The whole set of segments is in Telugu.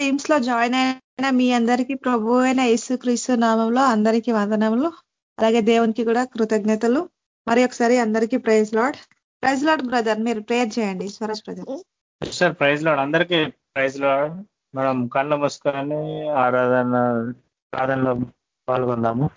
టీమ్స్లో జాయిన్ అయిన మీ అందరికీ ప్రభు అయిన యేసు క్రీస్తు నామంలో అందరికీ వందనములు. అలాగే దేవునికి కూడా కృతజ్ఞతలు. మరి ఒకసారి అందరికీ praise Lord. Praise Lord brother మీరు ప్రేయర్ చేయండి. Swaraj brother. Sir praise Lord. అందరికీ ప్రైజ్ లాడ్. మనం కళ్ళ మూసుకొని ఆరాధన ఆరాధనలో పాల్గొందాము.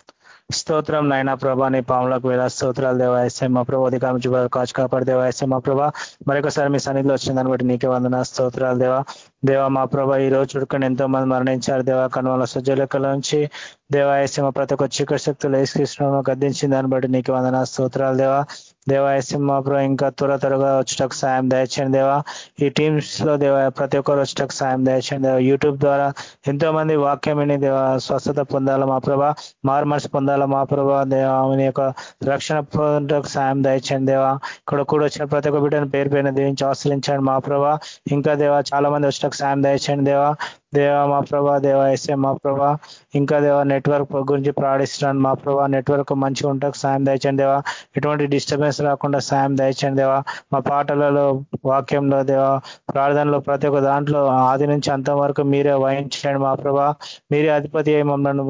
స్తోత్రం నైనా ప్రభా నీ పాములకు వేళ స్తోత్రాలు దేవాయస్యం మా ప్రభా అధికారం కాచు కాపాడు దేవాయస్యం మా ప్రభా మరొకసారి మీ సన్నిధిలో వచ్చిన దాన్ని బట్టి నీకే వందన స్తోత్రాలు దేవా. దేవా మా ప్రభా ఈ రోజు చుడుకుని ఎంతో మంది మరణించారు దేవా. కనుమల సజ్జలెక్కల నుంచి దేవాయస్యమ ప్రతి ఒక్క చీకటి శక్తులు ఏసుకృష్ణ గద్దించిన దాన్ని బట్టి నీకు వందన స్తోత్రాలు దేవా. దేవా మా ఇంకా త్వర త్వరగా వచ్చటకు సాయం దయచండి దేవా. ఈ టీమ్స్లో దేవా ప్రతి ఒక్కరు వచ్చటకు సాయం దయచండి దేవా. యూట్యూబ్ ద్వారా ఎంతో మంది వాక్యం విని దేవా స్వస్థత పొందాలా మా ప్రభా మార్మర్స్ పొందాలా మా ప్రభా దేవా యొక్క రక్షణ పొందటకు సాయం దయచండి దేవా. ఇక్కడ కూడా వచ్చిన ప్రతి ఒక్క బిడ్డను పేరు పైన దేవించి ఆశ్రయించండి మా ప్రభా. ఇంకా దేవా చాలా మంది వచ్చటకు సాయం దయచండి దేవా. దేవా మా ప్రభా దేవా ఎస్ఏ మా ప్రభా ఇంకా దేవా నెట్వర్క్ గురించి ప్రాణిస్తున్నాను మా ప్రభా నెట్వర్క్ మంచిగా ఉంటాకు సాయం దయచండి దేవా ఎటువంటి డిస్టర్బెన్స్ రాకుండా సాయం దయచండి దేవా మా పాటలలో వాక్యంలో దేవా ప్రార్థనలో ప్రతి ఒక్క దాంట్లో ఆది నుంచి అంత వరకు మీరే వహించండి మా ప్రభా మీరే అధిపతి మమ్మల్ని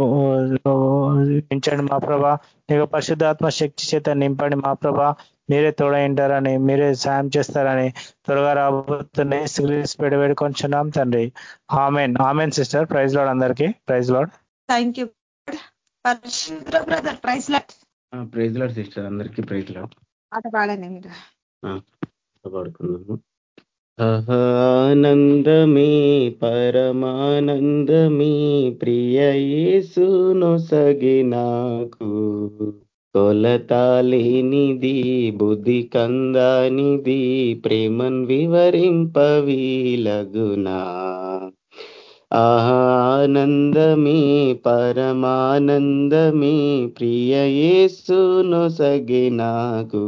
ఉంచండి మా ప్రభా నీకు పరిశుద్ధాత్మ శక్తి చేత నింపండి మా ప్రభా మీరే తోడైంటారని మీరే సాయం చేస్తారని త్వరగా రాబోతున్న పెడి వేడుకొంచున్నాం తండ్రి. Amen. Amen sister. Praise Lord అందరికీ. Praise Lord. Thank you. Brother praise Lord. Praise Lord sister. అందరికీ ప్రైజ్ లాడ్. పాట పాడండి మీరు. పాడుకున్నాము ఆనందమే పరమానందమే ప్రియ యేసును సగినాకు కొలతాలేనిది బుద్ధి కందానిది ప్రేమన్ వివరింపవీలగునా ఆనందమే పరమానందమే ప్రియయేసును సగినాకు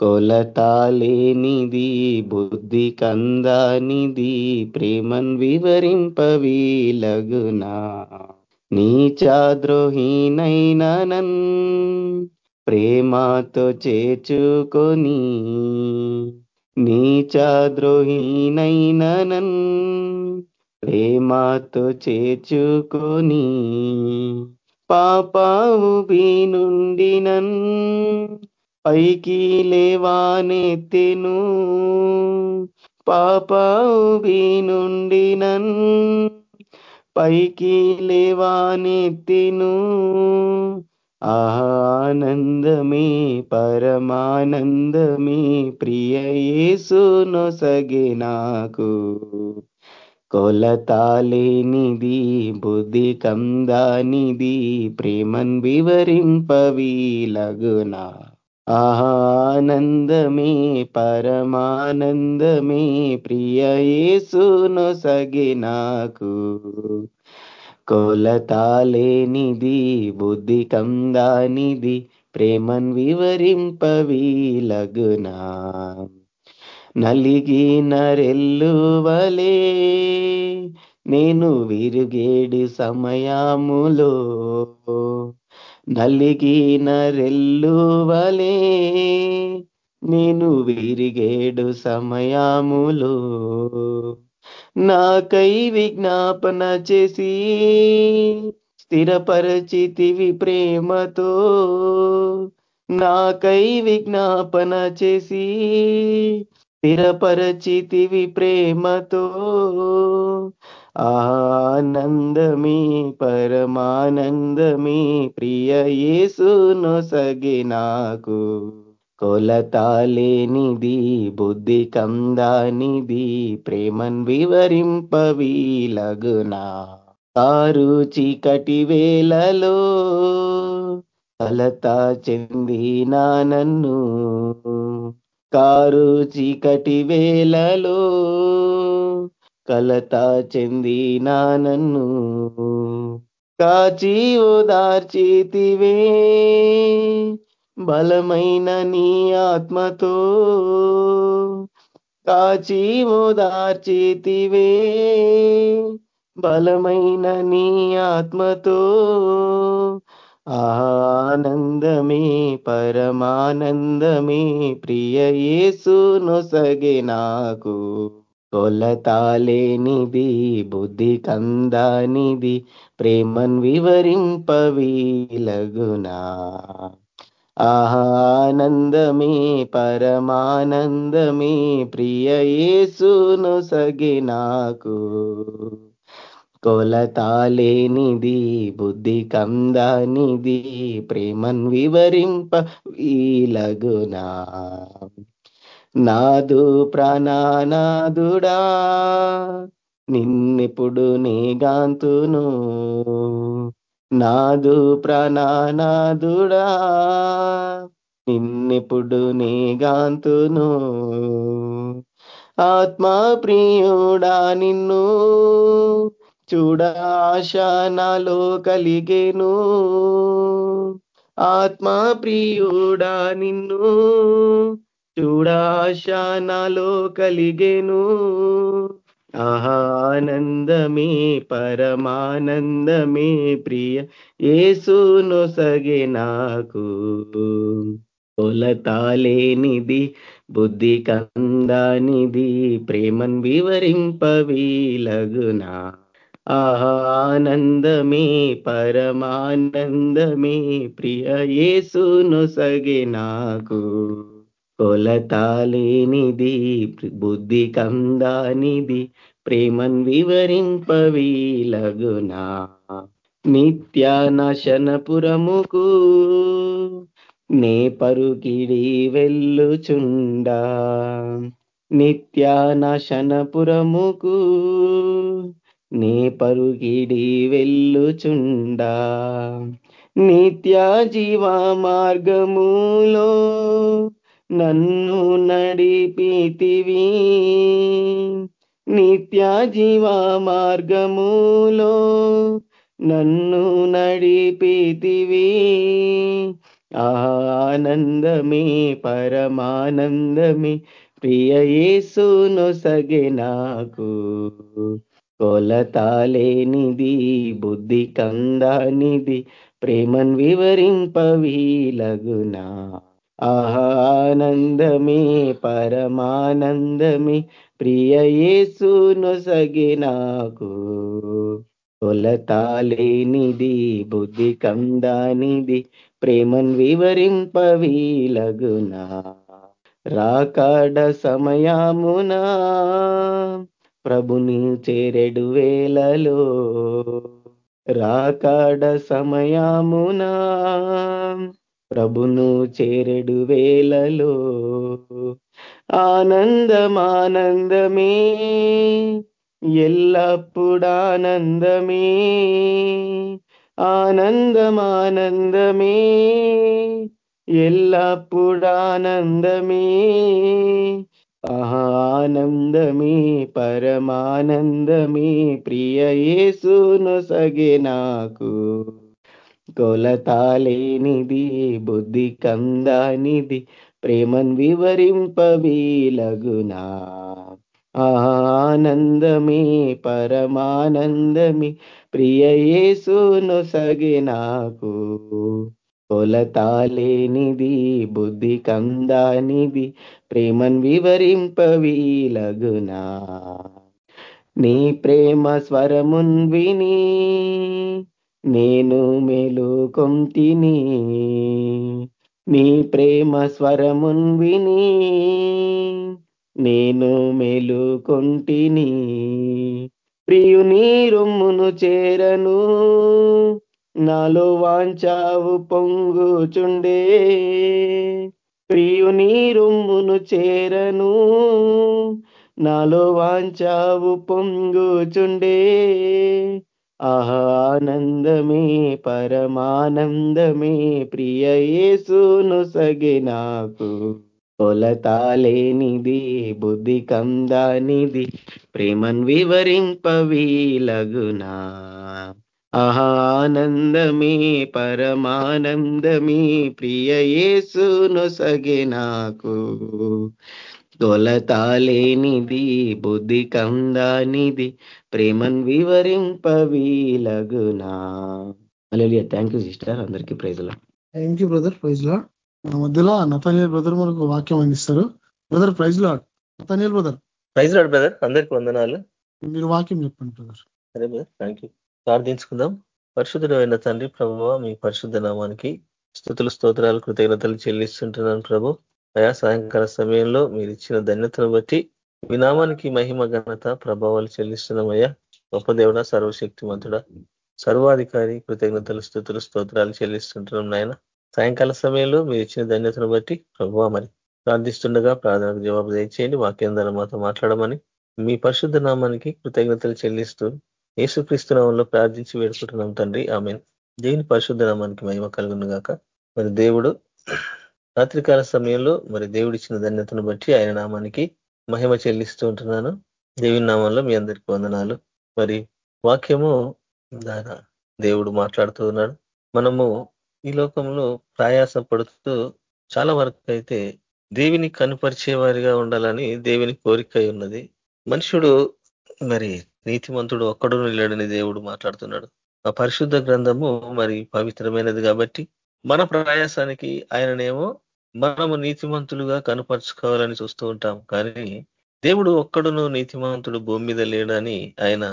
కొలతాలేనిది బుద్ధి కందానిది ప్రేమన్ వివరింపవీలగునా నీచాద్రోహీనైననన్ ప్రేమతో చేర్చుకొని నీచాద్రోహీనైననన్ ప్రేమతో చేర్చుకొని పాపావు నుండి నన్ పైకి లేవానెత్తెను పాపావు నుండి నన్ పైకి లేవానెత్తిను ఆనందమే పరమానందమే ప్రియ యేసును సగే నాకు. కొలతాలేనిది బుద్ధి కందానిది ప్రేమన్ వివరింపవీలగునా ఆనందమే పరమానందమే ప్రియ యేసును సగి నాకు. కొలతాలేనిది బుద్ధి కందానిది ప్రేమన్ వివరింపవీలగునా నలిగి రెల్లువలే నేను విరుగేడు సమయములో. నలిగిన రెల్లువలే నేను విరిగేడు సమయములో. నాకై విజ్ఞాపన చేసి స్థిరపరచితివి ప్రేమతో. నాకై విజ్ఞాపన చేసి స్థిరపరచితివి ప్రేమతో. ఆనందమే పరమానందమే ప్రియ యేసును సగి నాకు. కొలతాలేనిది బుద్ధి కందానిది ప్రేమన్ వివరింపవీలగునా కారు చీకటి వేలలో కలత చెందినా నన్ను. కారు చీకటి వేలలో కలత చెంది నా నన్ను. కాచి ఓదార్చితివే బలమైన నీ ఆత్మతో. కాచి ఓదార్చితివే బలమైన నీ ఆత్మతో. ఆనందమే పరమానందమే ప్రియ యేసు నొసగే నాకు. కొలతాలేనిది బుద్ధి కందానిది ప్రేమన్ వివరింపవీలగునా ఆనందమే పరమానందమే ప్రియ యేసును సగి నాకు. కొలతాలేనిది బుద్ధి కందానిది ప్రేమన్ వివరింప వీలగునా నాదు ప్రాణానాదుడా నిన్నెప్పుడు నీ గాంతును. నాదు ప్రాణానాదుడా నిన్నెప్పుడు నీ గాంతును. ఆత్మా ప్రియుడా నిన్ను చూడాశ నాలో కలిగేను. ఆత్మా ప్రియుడా నిన్ను చూడాశ నాలో కలిగేను ఆనందమే పరమానందమే ప్రియ. యేసును సగే నాకు కొలతాలేనిది బుద్ధి కందానిది ప్రేమన్ వివరింపవీలగునా ఆనందమే పరమానందమే ప్రియ. యేసును సగే నాకు కొలతాలేనిది బుద్ధి కందానిది ప్రేమన్ వివరింపవీలగునా నిత్య నశనపురముకు నే పరుకిడి వెళ్ళుచుండా. నిత్య నశనపురముకు నే పరుగిడి వెళ్ళుచుండా. నిత్య జీవ మార్గములో నన్ను నడిపితివి. నిత్య జీవ మార్గములో నన్ను నడిపితివి. ఆనందమే పరమానందమే ప్రియ యేసును సగే నాకు. కొలతాలేనిది బుద్ధి కందానిది ప్రేమన్ వివరింపవీలగునా ఆనందమే పరమానందమే ప్రియ యేసును సగి నాకు. కొలతాలేనిది బుద్ధి కందానిది ప్రేమన్ వివరింపవీలగునా రాకాడ సమయమునా ప్రభుని చేరెడు వేలలో రాకాడ సమయమునా ప్రభును చేరడు వేలలో ఆనందమానందమే ఎల్లప్పుడానందమే ఆనందమానందమే ఎల్లప్పుడానందమే ఆనందమే పరమానందమే ప్రియ యేసును సగే నాకు. కొలతాలేనిది బుద్ధి కందానిది ప్రేమన్ వివరింపవీలగునా. ఆనందమే పరమానందమే ప్రియ యేసును సగే నాకు. కొలతాలేనిది బుద్ధి కందానిది ప్రేమన్ వివరింపవీలగునా. నీ ప్రేమ స్వరమున్ విని నేను మేలుకొంతిని నీ ప్రేమ స్వరమున్ విని నేను మేలుకొంటిని ప్రియుని రొమ్మును చేరను నాలో వాంచావు పొంగుచుండే. ప్రియుని రొమ్మును చేరను నాలో వాంచావు పొంగుచుండే. ఆనందమే పరమానందమే ప్రియ యేసును సగి నాకు కొలతాలేనిది బుద్ధి కందానిది ప్రేమన్ వివరింపవీలగునా ఆనందమే పరమానందమే ప్రియ యేసును సగి నాకు కొలతాలేనిది బుద్ధి కందానిది ప్రేమన్ వివరింపవీలగునా. అలెలియా థ్యాంక్ యూ సిస్టర్ అందరికీ praise Lord thank you brother praise Lord మన మధ్యలో నతానియల్ బ్రదర్ మనకు వాక్యం అందిస్తారు. Brother praise Lord Nathaniel brother praise brother అందరికి వందనాలు. మీరు వాక్యం చెప్పండి బ్రదర్ సరే బ్రదర్ థ్యాంక్ యూ ప్రార్థించుకుందాం. పరిశుద్ధుడు అయిన తండ్రి ప్రభు మీ పరిశుద్ధ నామానికి స్థుతులు స్తోత్రాలు కృతజ్ఞతలు చెల్లిస్తుంటున్నాను ప్రభు. అయా సాయంకాల సమయంలో మీరు ఇచ్చిన ధన్యతను బట్టి మీ నామానికి మహిమ ఘనత ప్రభావాలు చెల్లిస్తున్నామయ్యా. గొప్ప దేవుడ సర్వశక్తిమంతుడ సర్వాధికారి కృతజ్ఞతలు స్థుతులు స్తోత్రాలు చెల్లిస్తుంటున్నాం నాయన. సాయంకాల సమయంలో మీరు ఇచ్చిన ధన్యతను బట్టి ప్రభు మరి ప్రార్థిస్తుండగా ప్రార్థనకు జవాబు దయచేయండి. వాక్యం ద్వారా మాతో మాట్లాడమని మీ పరిశుద్ధ నామానికి కృతజ్ఞతలు చెల్లిస్తూ యేసుక్రీస్తు నామంలో ప్రార్థించి వేడుకుంటున్నాం తండ్రి. ఆమె దేవుని పరిశుద్ధ నామానికి మహిమ కలుగును గాక మరి దేవుడు రాత్రికాల సమయంలో మరి దేవుడిచ్చిన ధన్యతను బట్టి ఆయన నామానికి మహిమ చెల్లిస్తూ ఉంటున్నాను. దేవుని నామంలో మీ అందరికీ వందనాలు. మరి వాక్యము దేవుడు మాట్లాడుతూ ఉన్నాడు. మనము ఈ లోకంలో ప్రయాస పడుతూ చాలా వరకు అయితే దేవిని కనుపరిచే వారిగా ఉండాలని దేవుని కోరిక ఉన్నది. మనుషుడు మరి నీతిమంతుడు ఒక్కడు నిలడని దేవుడు మాట్లాడుతున్నాడు. ఆ పరిశుద్ధ గ్రంథము మరి పవిత్రమైనది కాబట్టి మన ప్రయాసానికి ఆయననేమో మనము నీతిమంతులుగా కనపరుచుకోవాలని చూస్తూ ఉంటాం. కానీ దేవుడు ఒక్కడును నీతిమంతుడు భూమి మీద లేడని ఆయన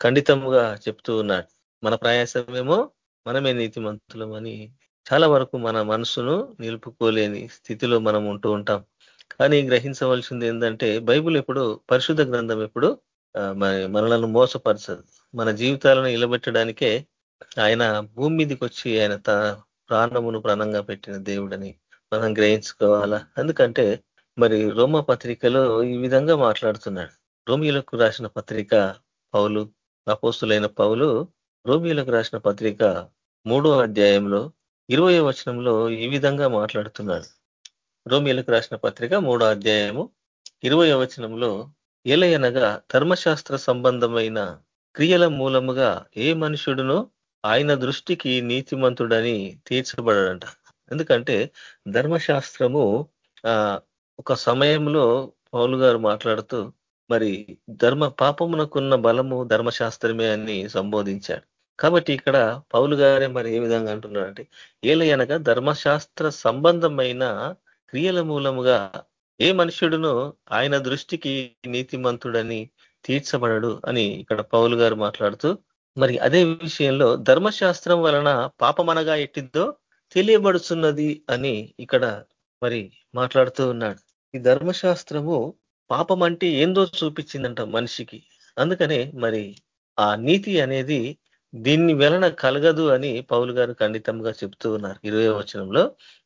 ఖండితముగా చెప్తూ ఉన్నాడు. మన ప్రయాసమేమో మనమే నీతిమంతులమని చాలా వరకు మన మనసును నిలుపుకోలేని స్థితిలో మనం ఉంటూ ఉంటాం. కానీ గ్రహించవలసింది ఏంటంటే బైబుల్ ఎప్పుడు పరిశుద్ధ గ్రంథం ఎప్పుడు మనలను మోసపరచదు. మన జీవితాలను నిలబెట్టడానికే ఆయన భూమి మీదకి వచ్చి ఆయన ప్రాణమును ప్రాణంగా పెట్టిన దేవుడని మనం గ్రహించుకోవాలా? ఎందుకంటే మరి రోమ పత్రికలో ఈ విధంగా మాట్లాడుతున్నాడు. రోమిలకు రాసిన పత్రిక పౌలు అపోస్తులైన పౌలు రోమిలకు రాసిన పత్రిక మూడో అధ్యాయంలో ఇరవై వచనంలో ఈ విధంగా మాట్లాడుతున్నాడు. రోమిలకు రాసిన పత్రిక మూడో అధ్యాయము ఇరవై వచనంలో ఎలయనగా ధర్మశాస్త్ర సంబంధమైన క్రియల మూలముగా ఏ మనుషుడునో ఆయన దృష్టికి నీతిమంతుడని తీర్చబడడంట. ఎందుకంటే ధర్మశాస్త్రము ఆ ఒక సమయంలో పౌలు గారు మాట్లాడుతూ మరి ధర్మ పాపమునకున్న బలము ధర్మశాస్త్రమే అని సంబోధించాడు. కాబట్టి ఇక్కడ పౌలు గారే మరి ఏ విధంగా అంటున్నారంటే ఏలయనగా ధర్మశాస్త్ర సంబంధమైన క్రియల మూలముగా ఏ మనుషుడును ఆయన దృష్టికి నీతిమంతుడని తీర్చబడడు అని ఇక్కడ పౌలు గారు మాట్లాడుతూ మరి అదే విషయంలో ధర్మశాస్త్రం వలన పాపమనగా ఎట్టిద్దో తెలియబడుతున్నది అని ఇక్కడ మరి మాట్లాడుతూ ఉన్నాడు. ఈ ధర్మశాస్త్రము పాపం అంటే ఏందో చూపించిందంట మనిషికి. అందుకనే మరి ఆ నీతి అనేది దీన్ని వలన కలగదు అని పౌలు గారు ఖండితంగా చెప్తూ ఉన్నారు. ఇరవై వచనంలో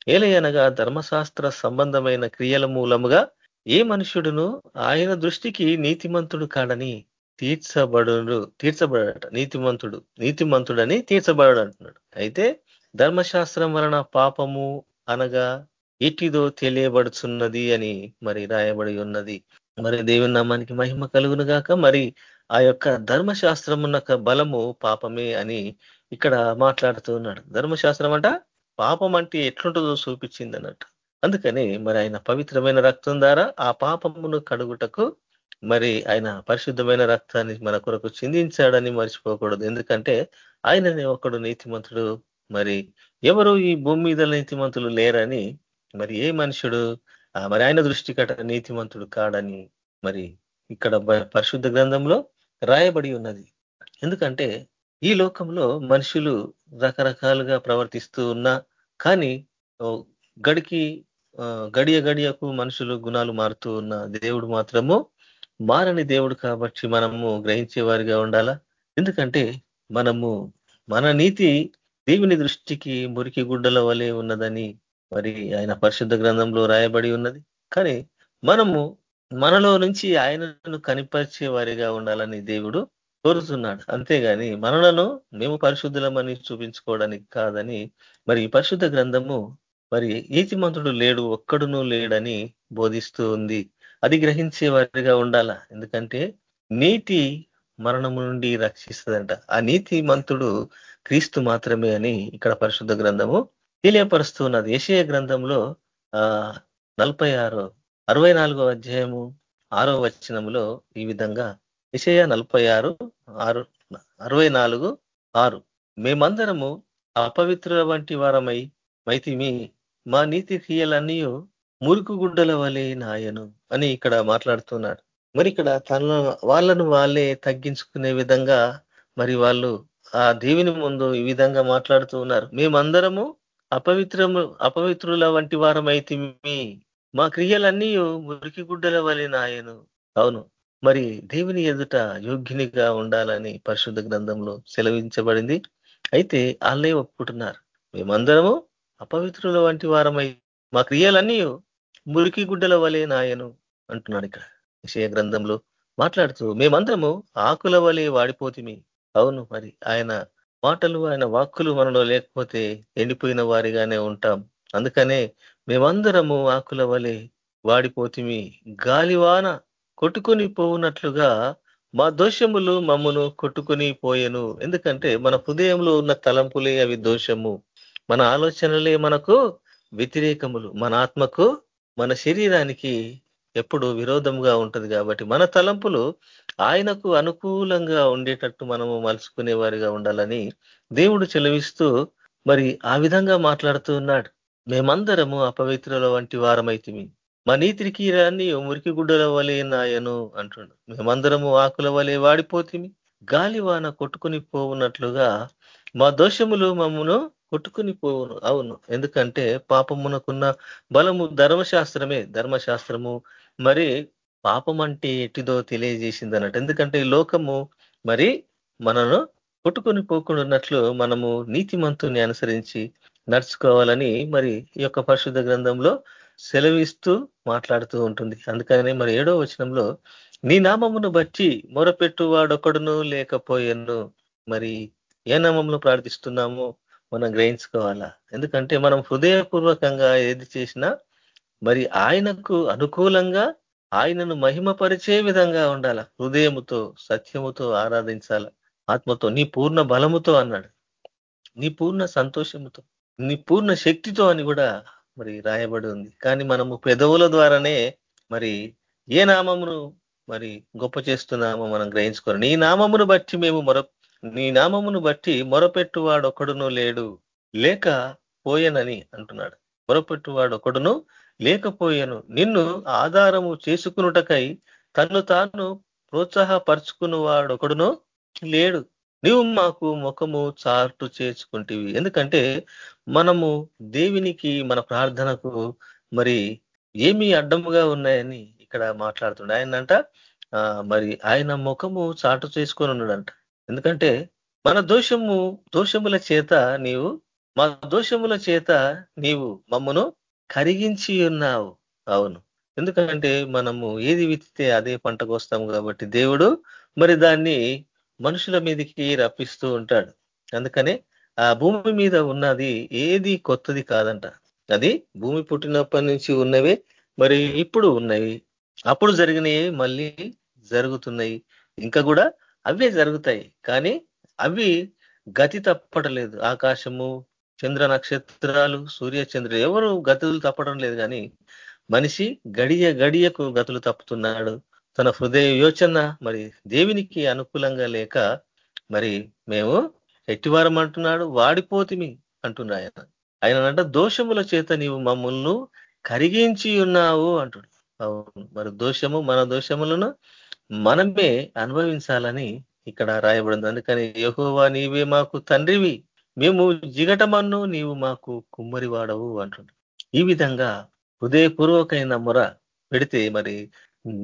ఏలయనగా ధర్మశాస్త్ర సంబంధమైన క్రియల మూలముగా ఏ మనుషుడును ఆయన దృష్టికి నీతిమంతుడు కాడని తీర్చబడు తీర్చబడట నీతిమంతుడు నీతిమంతుడని తీర్చబడడు అంటున్నాడు. అయితే ధర్మశాస్త్రం వలన పాపము అనగా ఎటిదో తెలియబడుచున్నది అని మరి రాయబడి ఉన్నది. మరి దేవుని నామానికి మహిమ కలుగును గాక. మరి ఆ యొక్క ధర్మశాస్త్రం ఉన్న బలము పాపమే అని ఇక్కడ మాట్లాడుతూ ఉన్నాడు. ధర్మశాస్త్రం అంట పాపం అంటే ఎట్లుంటుందో చూపించింది అన్నట్టు అందుకని మరి ఆయన పవిత్రమైన రక్తం ద్వారా ఆ పాపమును కడుగుటకు మరి ఆయన పరిశుద్ధమైన రక్తాన్ని మన కొరకు చిందించాడని మర్చిపోకూడదు. ఎందుకంటే ఆయననే ఒకడు నీతిమంతుడు మరి ఎవరు ఈ భూమి మీద నీతిమంతులు లేరని మరి ఏ మనుషుడు? మరి ఆయన దృష్టి కట నీతిమంతుడు కాడని మరి ఇక్కడ పరిశుద్ధ గ్రంథంలో రాయబడి ఉన్నది. ఎందుకంటే ఈ లోకంలో మనుషులు రకరకాలుగా ప్రవర్తిస్తూ ఉన్నా కానీ గడికి గడియ గడియకు మనుషులు గుణాలు మారుతూ ఉన్న దేవుడు మాత్రము మారని దేవుడు కాబట్టి మనము గ్రహించే వారిగా ఉండాలా? ఎందుకంటే మనము మన నీతి దేవుని దృష్టికి మురికి గుడ్డల వలె ఉన్నదని మరి ఆయన పరిశుద్ధ గ్రంథంలో రాయబడి ఉన్నది. కానీ మనము మనలో నుంచి ఆయనను కనిపరిచే వారిగా ఉండాలని దేవుడు కోరుతున్నాడు. అంతేగాని మనలను మేము పరిశుద్ధులమని చూపించుకోవడానికి కాదని మరి పరిశుద్ధ గ్రంథము మరి నీతిమంతుడు లేడు ఒక్కడునూ లేడని బోధిస్తూ ఉంది. అది గ్రహించే వారిగా ఉండాల? ఎందుకంటే నీతి మరణము నుండి రక్షిస్తుందంట. ఆ నీతి మంతుడు క్రీస్తు మాత్రమే అని ఇక్కడ పరిశుద్ధ గ్రంథము తెలియపరుస్తున్నది. ఉన్నది గ్రంథంలో ఆ నలభై ఆరో అరవై నాలుగో అధ్యాయము ఆరో వచనంలో ఈ విధంగా విషయ నలభై ఆరు ఆరు అరవై నాలుగు ఆరు. మేమందరము అపవిత్రుల వంటి వారమై మైతిమి మా నీతి క్రియలన్నీ మురుకు గుడ్డల వలె నాయను అని ఇక్కడ మాట్లాడుతున్నాడు. మరి ఇక్కడ తన వాళ్ళను వాళ్ళే తగ్గించుకునే విధంగా మరి వాళ్ళు ఆ దేవుని ముందు ఈ విధంగా మాట్లాడుతూ ఉన్నారు. మేమందరము అపవిత్రము అపవిత్రుల వంటి వారమైతే మా క్రియలన్నీ మురికి గుడ్డల వలె నాయను. అవును. మరి దేవుని ఎదుట యోగ్యునిగా ఉండాలని పరిశుద్ధ గ్రంథంలో సెలవించబడింది. అయితే వాళ్ళే ఒప్పుకుంటున్నారు. మేమందరము అపవిత్రుల వంటి వారమై మా క్రియలన్నీ మురికి గుడ్డల వలె నాయను అంటున్నాడు ఇక్కడ. విషయ గ్రంథంలో మాట్లాడుతూ మేమందరము ఆకుల వలె వాడిపోతిమి. అవును మరి. ఆయన మాటలు ఆయన వాక్కులు మనలో లేకపోతే ఎండిపోయిన వారిగానే ఉంటాం. అందుకనే మేమందరము ఆకుల వలె వాడిపోతిమి. గాలివాన కొట్టుకొని పోవునట్లుగా మా దోషములు మమ్మను కొట్టుకొని పోయెను. ఎందుకంటే మన హృదయంలో ఉన్న తలంపులే అవి దోషము. మన ఆలోచనలే మనకు వ్యతిరేకములు. మన ఆత్మకు మన శరీరానికి ఎప్పుడు విరోధంగా ఉంటది కాబట్టి మన తలంపులు ఆయనకు అనుకూలంగా ఉండేటట్టు మనము మలుచుకునే వారిగా ఉండాలని దేవుడు చెలవిస్తూ మరి ఆ విధంగా మాట్లాడుతూ ఉన్నాడు. మేమందరము అపవిత్రుల వంటి వారమైతిమి. మా నీతికి కీరాన్ని మురికి గుడ్డల వలె నాయను అంటుండు. మేమందరము ఆకుల వలె వాడిపోతిమి. గాలివాన కొట్టుకుని పోవునట్లుగా మా దోషములు మమ్మను కొట్టుకుని పోవును. అవును. ఎందుకంటే పాపమునకున్న బలము ధర్మశాస్త్రమే. ధర్మశాస్త్రము మరి పాపం అంటే ఎటిదో తెలియజేసింది అన్నట్టు ఎందుకంటే ఈ లోకము మరి మనను కొట్టుకొని పోకుండా ఉన్నట్లు మనము నీతిమంతుని అనుసరించి నడుచుకోవాలని మరి ఈ యొక్క పరిశుద్ధ గ్రంథంలో సెలవిస్తూ మాట్లాడుతూ ఉంటుంది. అందుకని మరి ఏడో వచనంలో నీ నామమును బట్టి మొరపెట్టు వాడొకడును లేకపోయాను. మరి ఏ నామంలో ప్రార్థిస్తున్నామో మనం గ్రహించుకోవాలా? ఎందుకంటే మనం హృదయపూర్వకంగా ఏది చేసినా మరి ఆయనకు అనుకూలంగా ఆయనను మహిమపరిచే విధంగా ఉండాల? హృదయముతో సత్యముతో ఆరాధించాల? ఆత్మతో నీ పూర్ణ బలముతో అన్నాడు. నీ పూర్ణ సంతోషముతో నీ పూర్ణ శక్తితో అని కూడా మరి రాయబడి ఉంది. కానీ మనము పెదవుల ద్వారానే మరి ఏ నామమును మరి గొప్ప చేస్తున్నామో మనం గ్రహించుకోరు నీ నామమును బట్టి మేము మొర నీ నామమును బట్టి మొరపెట్టువాడు ఒకడును లేడు లేక పోయనని అంటున్నాడు. మొరపెట్టువాడు ఒకడును లేకపోయాను. నిన్ను ఆధారము చేసుకునుటకై తన్ను తాను ప్రోత్సాహపరుచుకున్నవాడు ఒకడును లేడు. నీవు మాకు ముఖము చాటు చేసుకుంటేవి. ఎందుకంటే మనము దేవునికి మన ప్రార్థనకు మరి ఏమి అడ్డముగా ఉన్నాయని ఇక్కడ మాట్లాడుతుండే. ఆయన అంట మరి ఆయన ముఖము చాటు చేసుకొని ఉన్నాడంట ఎందుకంటే మన దోషము దోషముల చేత నీవు మా దోషముల చేత నీవు మమ్మను కరిగించి ఉన్నావు. అవును. ఎందుకంటే మనము ఏది విత్తితే అదే పంటకు వస్తాము కాబట్టి దేవుడు మరి దాన్ని మనుషుల మీదకి రప్పిస్తూ ఉంటాడు. అందుకనే ఆ భూమి మీద ఉన్నది ఏది కొత్తది కాదంట. అది భూమి పుట్టినప్పటి నుంచి ఉన్నవే మరి ఇప్పుడు ఉన్నవి. అప్పుడు జరిగినవి మళ్ళీ జరుగుతున్నాయి. ఇంకా కూడా అవే జరుగుతాయి. కానీ అవి గతి తప్పటలేదు. ఆకాశము చంద్ర నక్షత్రాలు సూర్య చంద్ర ఎవరు గతులు తప్పడం లేదు కానీ మనిషి గడియ గడియకు గతులు తప్పుతున్నాడు. తన హృదయ యోచన మరి దేవునికి అనుకూలంగా లేక మరి మేము ఎట్టివారం అంటున్నాడు? వాడిపోతిమి అంటున్నా ఆయన. ఆయన దోషముల చేత నీవు మమ్మల్ని కరిగించి ఉన్నావు అంటుడు. అవును మరి దోషము మన దోషములను మనమే అనుభవించాలని ఇక్కడ రాయబడింది. అందుకని యహోవా నీవే మాకు తండ్రివి. మేము జిగటమన్ను నీవు మాకు కుమ్మరి వాడవు ఈ విధంగా హృదయపూర్వకమైన మొర పెడితే మరి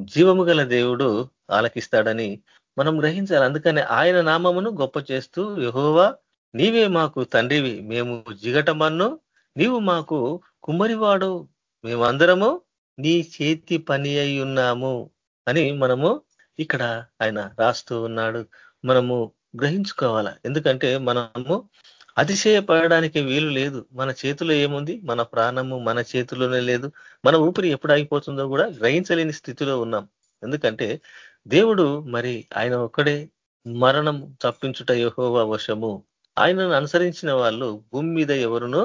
జీవము గల దేవుడు ఆలకిస్తాడని మనం గ్రహించాలి. అందుకని ఆయన నామమును గొప్ప చేస్తూ యహోవా నీవే మాకు తండ్రివి మేము జిగటమన్ను నీవు మాకు కుమ్మరివాడు మేమందరము నీ చేతి పని అయి ఉన్నాము అని మనము ఇక్కడ ఆయన రాస్తూ ఉన్నాడు. మనము గ్రహించుకోవాల? ఎందుకంటే మనము అతిశయపడడానికి వీలు లేదు. మన చేతిలో ఏముంది? మన ప్రాణము మన చేతిలోనే లేదు. మన ఊపిరి ఎప్పుడు ఆగిపోతుందో కూడా గ్రహించలేని స్థితిలో ఉన్నాం. ఎందుకంటే దేవుడు మరి ఆయన ఒక్కడే మరణం తప్పించుట యహోవా వశము. ఆయనను అనుసరించిన వాళ్ళు భూమి మీద ఎవరునో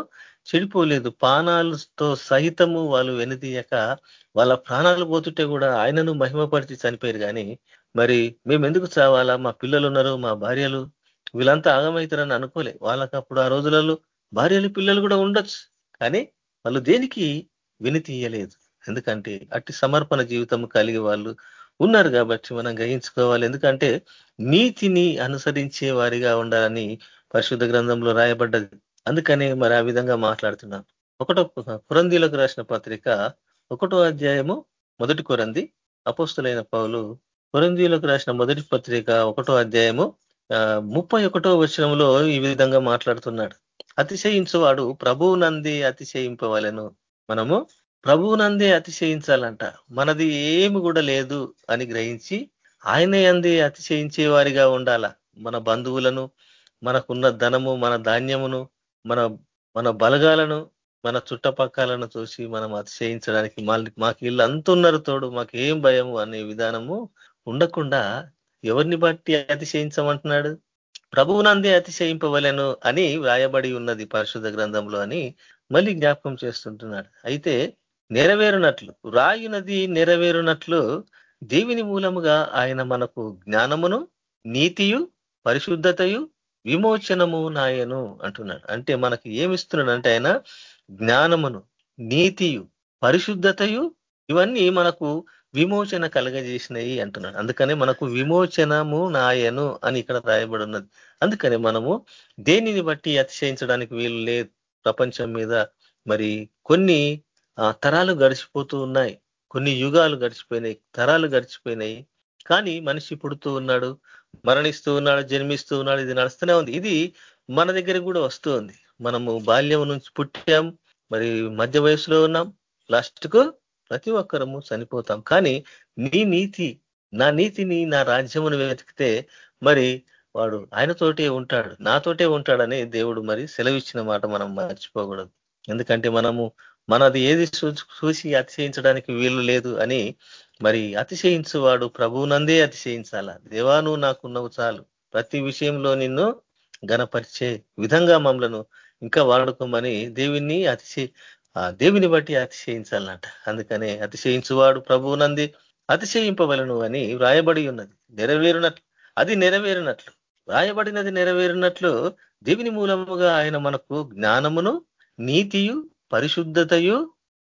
చెడిపోలేదు. ప్రాణాలతో సహితము వాళ్ళు వెనుదీయక వాళ్ళ ప్రాణాలు పోతుంటే కూడా ఆయనను మహిమపరిచి చనిపోయారు. కానీ మరి మేము ఎందుకు చావాలా? మా పిల్లలు ఉన్నారు మా భార్యలు వీళ్ళంతా ఆగమవుతారని అనుకోలే. వాళ్ళకి అప్పుడు ఆ రోజులలో భార్యలు పిల్లలు కూడా ఉండొచ్చు. కానీ వాళ్ళు దేనికి విని తీయలేదు ఎందుకంటే అట్టి సమర్పణ జీవితం కలిగి వాళ్ళు ఉన్నారు కాబట్టి మనం గ్రహించుకోవాలి. ఎందుకంటే నీతిని అనుసరించే వారిగా ఉండాలని పరిశుద్ధ గ్రంథంలో రాయబడ్డది. అందుకనే మరి ఆ విధంగా మాట్లాడుతున్నాం ఒకటో కురందీలకు రాసిన పత్రిక ఒకటో అధ్యాయము మొదటి కొరంది. అపోస్తులైన పౌలు కొరందీలకు రాసిన మొదటి పత్రిక ఒకటో అధ్యాయము ముప్పై ఒకటో వచనంలో ఈ విధంగా మాట్లాడుతున్నాడు. అతిశయించువాడు ప్రభువు నంది అతిశయింపవలను. మనము ప్రభువు నంది అతిశయించాలంట. మనది ఏమి కూడా లేదు అని గ్రహించి ఆయన అందే అతిశయించే వారిగా ఉండాల. మన బంధువులను మనకున్న ధనము మన ధాన్యమును మన మన బలగాలను మన చుట్టపక్కలను చూసి మనం అతిశయించడానికి మాకు ఇల్లు అంతున్నారు తోడు మాకేం భయము అనే విధానము ఉండకుండా ఎవరిని బట్టి అతిశయించమంటున్నాడు? ప్రభువునందే అతిశయింపవలను అని వ్రాయబడి ఉన్నది పరిశుద్ధ గ్రంథంలో అని మళ్ళీ జ్ఞాపకం చేస్తుంటున్నాడు. అయితే నెరవేరునట్లు రాయునది నెరవేరునట్లు దేవిని మూలముగా ఆయన మనకు జ్ఞానమును నీతియు పరిశుద్ధతయు విమోచనము నాయను అంటున్నాడు. అంటే మనకి ఏమిస్తున్నాడు అంటే ఆయన జ్ఞానమును నీతియు పరిశుద్ధతయు ఇవన్నీ మనకు విమోచన కలగజేసినాయి అంటున్నాడు. అందుకనే మనకు విమోచనము నాయను అని ఇక్కడ రాయబడి ఉన్నది అందుకనే మనము దేనిని బట్టి అతిశయించడానికి వీలు లేదు ప్రపంచం మీద మరి కొన్ని తరాలు గడిచిపోతూ ఉన్నాయి. కొన్ని యుగాలు గడిచిపోయినాయి తరాలు గడిచిపోయినాయి. కానీ మనిషి పుడుతూ ఉన్నాడు మరణిస్తూ ఉన్నాడు జన్మిస్తూ ఉన్నాడు ఇది నడుస్తూనే ఉంది. ఇది మన దగ్గర కూడా వస్తుంది మనము బాల్యం నుంచి పుట్టాం మరి మధ్య వయసులో ఉన్నాం. లాస్ట్కు ప్రతి ఒక్కరము చనిపోతాం. కానీ నీ నీతి నా నీతిని నా రాజ్యమును వెతికితే మరి వాడు ఆయనతోటే ఉంటాడు నాతోటే ఉంటాడని దేవుడు మరి సెలవిచ్చిన మాట మనం మర్చిపోకూడదు. ఎందుకంటే మనము మనది ఏది చూసి అతిశయించడానికి వీలు లేదు అని మరి అతిశయించువాడు ప్రభువునందే అతిశయించాలా? దేవా నువ్వు నాకున్నవు చాలు. ప్రతి విషయంలో నిన్ను గణపరిచే విధంగా మమ్మలను ఇంకా వాడుకోమని దేవుని అతిశయ దేవుని బట్టి అతిశయించాలన్నట అందుకనే అతిశయించువాడు ప్రభువునంది అతిశయింపవలను అని వ్రాయబడి ఉన్నది. నెరవేరునట్లు అది నెరవేరినట్లు. వ్రాయబడినది నెరవేరినట్లు దేవుని మూలముగా ఆయన మనకు జ్ఞానమును నీతియు పరిశుద్ధతయు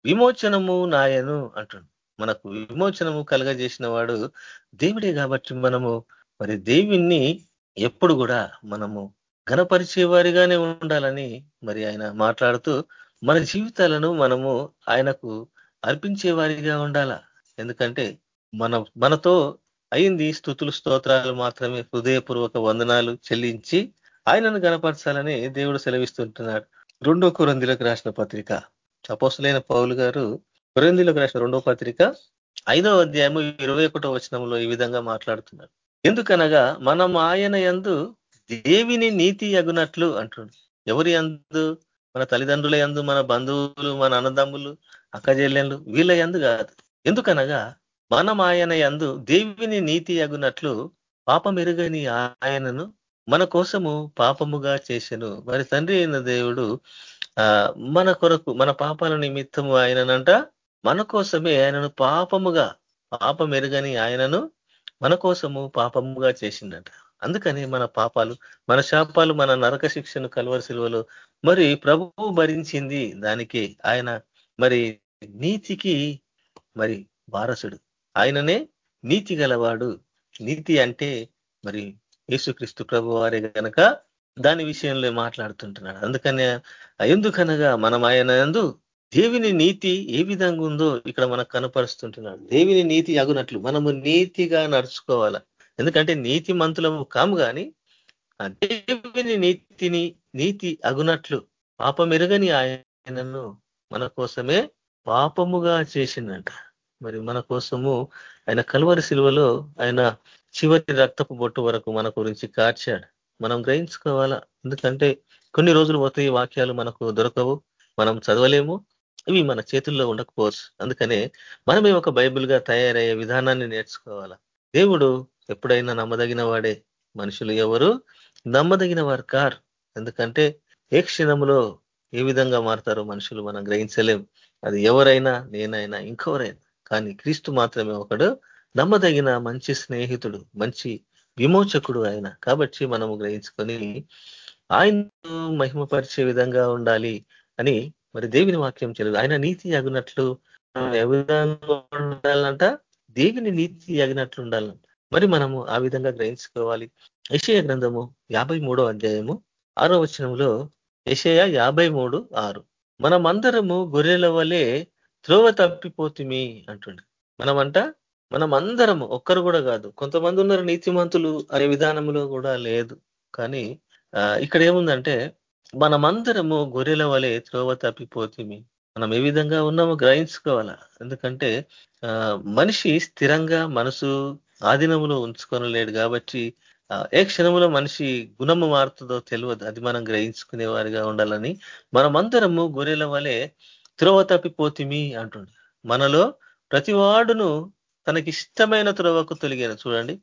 విమోచనము నాయను అంటుండు మనకు విమోచనము కలగజేసిన వాడు దేవుడే కాబట్టి మనము మరి దేవుణ్ణి ఎప్పుడు కూడా మనము ఘనపరిచే వారిగానే ఉండాలని మరి ఆయన మాట్లాడుతూ మన జీవితాలను మనము ఆయనకు అర్పించే వారిగా ఉండాల? ఎందుకంటే మన మనతో అయింది స్థుతులు స్తోత్రాలు మాత్రమే హృదయపూర్వక వందనాలు చెల్లించి ఆయనను గనపరచాలని దేవుడు సెలవిస్తుంటున్నాడు. రెండో కురందిలకు రాసిన పత్రిక. అపోసలైన పౌలు గారు కురందిలకు రాసిన రెండో పత్రిక ఐదో అధ్యాయము ఇరవై ఒకటో వచనంలో ఈ విధంగా మాట్లాడుతున్నారు ఎందుకనగా మనం ఆయన ఎందు దేవిని నీతి అగునట్లు అంటున్నాడు. ఎవరి అందు మన తల్లిదండ్రుల ఎందు మన బంధువులు మన అన్నదమ్ములు అక్కజెల్లెళ్ళు వీళ్ళ ఎందు కాదు. ఎందుకనగా మనం ఆయన ఎందు దేవిని నీతి అగునట్లు పాపమెరుగని ఆయనను మన కోసము పాపముగా చేశను మరి తండ్రి అయిన దేవుడు మన కొరకు మన పాపాల నిమిత్తము ఆయననంట మన కోసమే ఆయనను పాపముగా పాపం ఎరుగని ఆయనను మన కోసము పాపముగా చేసిండట. అందుకని మన పాపాలు మన శాపాలు మన నరక శిక్షను కలవరి సిలువలో మరి ప్రభువు భరించింది దానికి ఆయన మరి నీతికి మరి వారసుడు. ఆయననే నీతి గలవాడు. నీతి అంటే మరి యేసుక్రీస్తు ప్రభు వారే కనుక దాని విషయంలో మాట్లాడుతుంటున్నాడు. అందుకనే ఎందుకనగా మనం ఆయన ఎందు దేవిని నీతి ఏ విధంగా ఉందో ఇక్కడ మనకు కనపరుస్తుంటున్నాడు. దేవిని నీతి అగునట్లు మనము నీతిగా నడుచుకోవాలా. ఎందుకంటే నీతి మంతులము కాము కానీ ఆ దేవుని నీతిని నీతి అగునట్లు పాపమెరుగని ఆయనను మన కోసమే పాపముగా చేసిందంట. మరి మన కోసము ఆయన కలువరి శిలువలో ఆయన చివరి రక్తపు బొట్టు వరకు మన గురించి కార్చాడు. మనం గ్రహించుకోవాలా? ఎందుకంటే కొన్ని రోజులు పోతే ఈ వాక్యాలు మనకు దొరకవు మనం చదవలేము ఇవి మన చేతుల్లో ఉండకపోవచ్చు. అందుకనే మనమే ఒక బైబిల్గా తయారయ్యే విధానాన్ని నేర్చుకోవాలా? దేవుడు ఎప్పుడైనా నమ్మదగిన వాడే మనుషులు ఎవరు? నమ్మదగిన వారు కారు. ఎందుకంటే ఏ క్షణంలో ఏ విధంగా మారుతారో మనుషులు మనం గ్రహించలేం. అది ఎవరైనా నేనైనా ఇంకెవరైనా. కానీ క్రీస్తు మాత్రమే ఒకడు నమ్మదగిన మంచి స్నేహితుడు మంచి విమోచకుడు ఆయన. కాబట్టి మనము గ్రహించుకొని ఆయన మహిమపరిచే విధంగా ఉండాలి అని మరి దేవుని వాక్యం చెల్లదు. ఆయన నీతి అగినట్లు ఏ విధంగా ఉండాలంట? దేవుని నీతి అగినట్లు ఉండాలంట. మరి మనము ఆ విధంగా గ్రహించుకోవాలి. ఐషయ గ్రంథము యాభై అధ్యాయము ఆరో వచనంలో యషయ యాభై మూడు ఆరు. మనమందరము గొర్రెల వలె త్రోవ తప్పిపోతుమి అంటుండే. మనమంట మనం అందరము ఒక్కరు కూడా కాదు. కొంతమంది ఉన్నారు నీతిమంతులు అనే విధానంలో కూడా లేదు. కానీ ఇక్కడ ఏముందంటే మనమందరము గొర్రెల వలె త్రోవ తప్పిపోతుంది మనం ఏ విధంగా ఉన్నామో గ్రహించుకోవాలా? ఎందుకంటే మనిషి స్థిరంగా మనసు ఆధీనంలో ఉంచుకొనలేడు కాబట్టి ఏ క్షణంలో మనిషి గుణము మారుతుందో తెలియదు. అది మనం గ్రహించుకునే వారిగా ఉండాలని మనమందరము గొర్రెల వలె త్రోవ తప్పిపోతిమి అంటుండ. మనలో ప్రతివాడును తనకి ఇష్టమైన త్రోవకు తొలిగాను చూడండి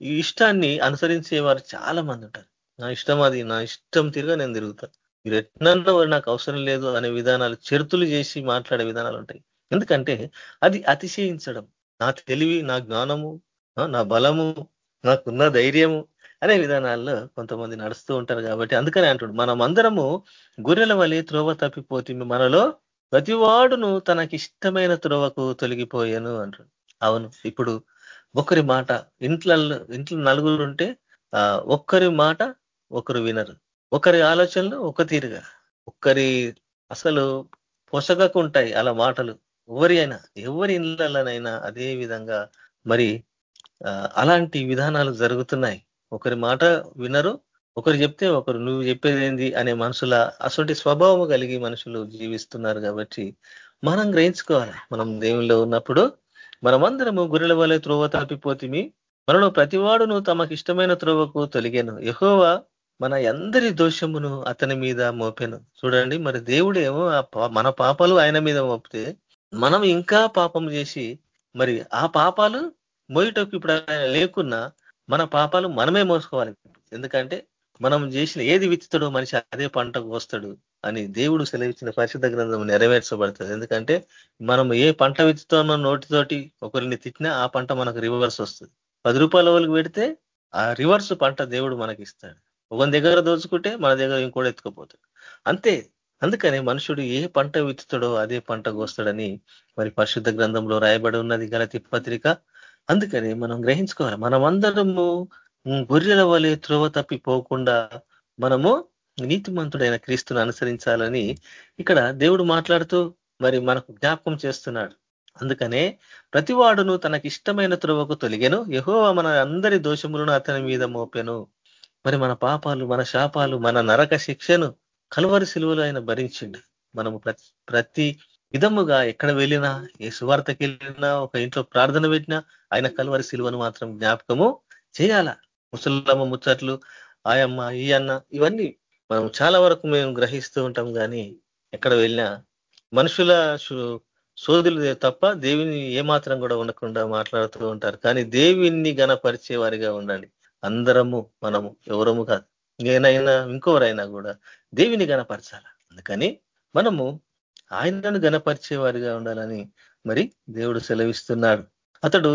ఈ ఇష్టాన్ని అనుసరించే వారు చాలా మంది ఉంటారు. నా ఇష్టం అది నా ఇష్టం తిరిగా నేను తిరుగుతాను మీరు ఎట్నన్నా నాకు అవసరం లేదు అనే విధానాలు చెరుతులు చేసి మాట్లాడే విధానాలు ఉంటాయి. ఎందుకంటే అది అతిశయించడం. నా తెలివి నా జ్ఞానము నా బలము నాకున్న ధైర్యము అనే విధానాల్లో కొంతమంది నడుస్తూ ఉంటారు కాబట్టి అందుకనే అంటుడు మనం అందరము గొర్రెల వలె త్రోవ తప్పిపోతుంది మనలో ప్రతివాడును తనకిష్టమైన త్రోవకు తొలగిపోయాను అంటాడు అవును ఇప్పుడు ఒకరి మాట ఇంట్లో ఇంట్లో నలుగురు ఉంటే ఒక్కరి మాట ఒకరు వినరు. ఒకరి ఆలోచనలు ఒక తీరుగా. ఒక్కరి అసలు ఉంటాయి అలా మాటలు. ఎవరి అయినా ఎవరి ఇళ్ళనైనా అదే విధంగా మరి అలాంటి విధానాలు జరుగుతున్నాయి. ఒకరి మాట వినరు ఒకరు చెప్తే ఒకరు నువ్వు చెప్పేది ఏంది అనే మనుషుల అటువంటి స్వభావం కలిగి మనుషులు జీవిస్తున్నారు కాబట్టి మనం గ్రహించుకోవాలి. మనం దేవుల్లో ఉన్నప్పుడు మనమందరము గురెల వలె త్రోవ తప్పిపోతిమి మనలో ప్రతివాడును తమకు ఇష్టమైన త్రోవకు తొలిగాను. ఎహోవా మన అందరి దోషమును అతని మీద మోపాను. చూడండి మరి దేవుడేమో మన పాపాలు ఆయన మీద మోపితే మనం ఇంకా పాపం చేసి మరి ఆ పాపాలు మోయిటకు ఇప్పుడు లేకున్నా మన పాపాలు మనమే మోసుకోవాలి. ఎందుకంటే మనం చేసిన ఏది విత్తుతాడో మనిషి అదే పంటకు వస్తాడు అని దేవుడు సెలవిచ్చిన పరిశుద్ధ గ్రంథం నెరవేర్చబడుతుంది. ఎందుకంటే మనం ఏ పంట విత్తుతామో నోటితోటి ఒకరిని తిట్టినా ఆ పంట మనకు రివర్స్ వస్తుంది. పది రూపాయల వాళ్ళకి పెడితే ఆ రివర్స్ పంట దేవుడు మనకి ఇస్తాడు. ఒక దగ్గర దోచుకుంటే మన దగ్గర ఇంకోటి ఎత్తుకుపోతాడు. అంతే. అందుకని మనుషుడు ఏ పంట విత్తుతాడో అదే పంట కోస్తాడని మరి పరిశుద్ధ గ్రంథంలో రాయబడి ఉన్నది. గలతి పత్రిక అందుకని మనం గ్రహించుకోవాలి. మనమందరము గొర్రెల వలె త్రోవ తప్పిపోకుండా మనము నీతిమంతుడైన క్రీస్తును అనుసరించాలని ఇక్కడ దేవుడు మాట్లాడుతూ మరి మనకు జ్ఞాపకం చేస్తున్నాడు. అందుకనే ప్రతివాడును తనకి ఇష్టమైన త్రోవకు తొలిగెను. యహోవ మన అందరి దోషములను అతని మీద మోపెను. మరి మన పాపాలు మన శాపాలు మన నరక శిక్షను కలువరి శిలువలు ఆయన భరించిండు. మనము ప్రతి విధముగా ఎక్కడ వెళ్ళినా ఏ సువార్తకి వెళ్ళినా ఒక ఇంట్లో ప్రార్థన పెట్టినా ఆయన కలువరి సిలువను మాత్రం జ్ఞాపకము చేయాల. ముసలమ్మ ముచ్చట్లు ఆయమ్మ ఈ అన్న ఇవన్నీ మనం చాలా వరకు మేము గ్రహిస్తూ ఉంటాం కానీ ఎక్కడ వెళ్ళినా మనుషుల సోదులు తప్ప దేవిని ఏమాత్రం కూడా ఉండకుండా మాట్లాడుతూ ఉంటారు. కానీ దేవిని గనపరిచే వారిగా ఉండండి. అందరము మనము ఎవరము కాదు. నేనైనా ఇంకోవరైనా కూడా దేవిని గణపరచాల. అందుకని మనము ఆయనను గనపరిచేవారిగా ఉండాలని మరి దేవుడు సెలవిస్తున్నాడు. అతడు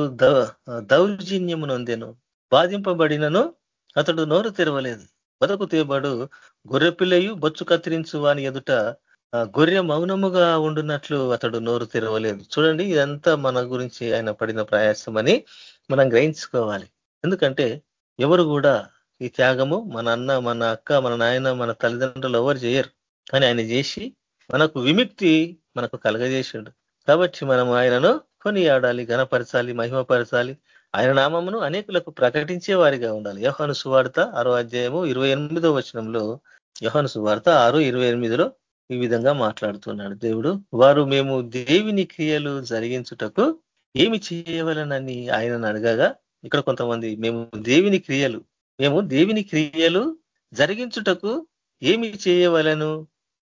దౌర్జన్యము నొందెను బాధింపబడినను అతడు నోరు తెరవలేదు. బతుకు తేబడు గొర్రెపిల్లయు బొచ్చు కత్తిరించు వాని ఎదుట గొర్రె మౌనముగా ఉండున్నట్లు అతడు నోరు తెరవలేదు. చూడండి ఇదంతా మన గురించి ఆయన పడిన ప్రయాసం అని మనం గ్రహించుకోవాలి. ఎందుకంటే ఎవరు కూడా ఈ త్యాగము మన అన్న మన అక్క మన నాయన మన తల్లిదండ్రులు ఎవరు చేయరు. కానీ ఆయన చేసి మనకు విముక్తి మనకు కలగజేసిండు. కాబట్టి మనం ఆయనను కొనియాడాలి ఘనపరచాలి మహిమపరచాలి. ఆయన నామమును అనేకులకు ప్రకటించే వారిగా ఉండాలి. యోహాను సువార్త ఆరో అధ్యాయము ఇరవై ఎనిమిదో వచనంలో యోహాను సువార్త ఆరు ఇరవై ఎనిమిదిలో ఈ విధంగా మాట్లాడుతున్నాడు. దేవుడు వారు మేము దేవిని క్రియలు జరిగించుటకు ఏమి చేయవలనని ఆయనను అడగగా ఇక్కడ కొంతమంది మేము దేవిని క్రియలు మేము దేవిని క్రియలు జరిగించుటకు ఏమి చేయవలను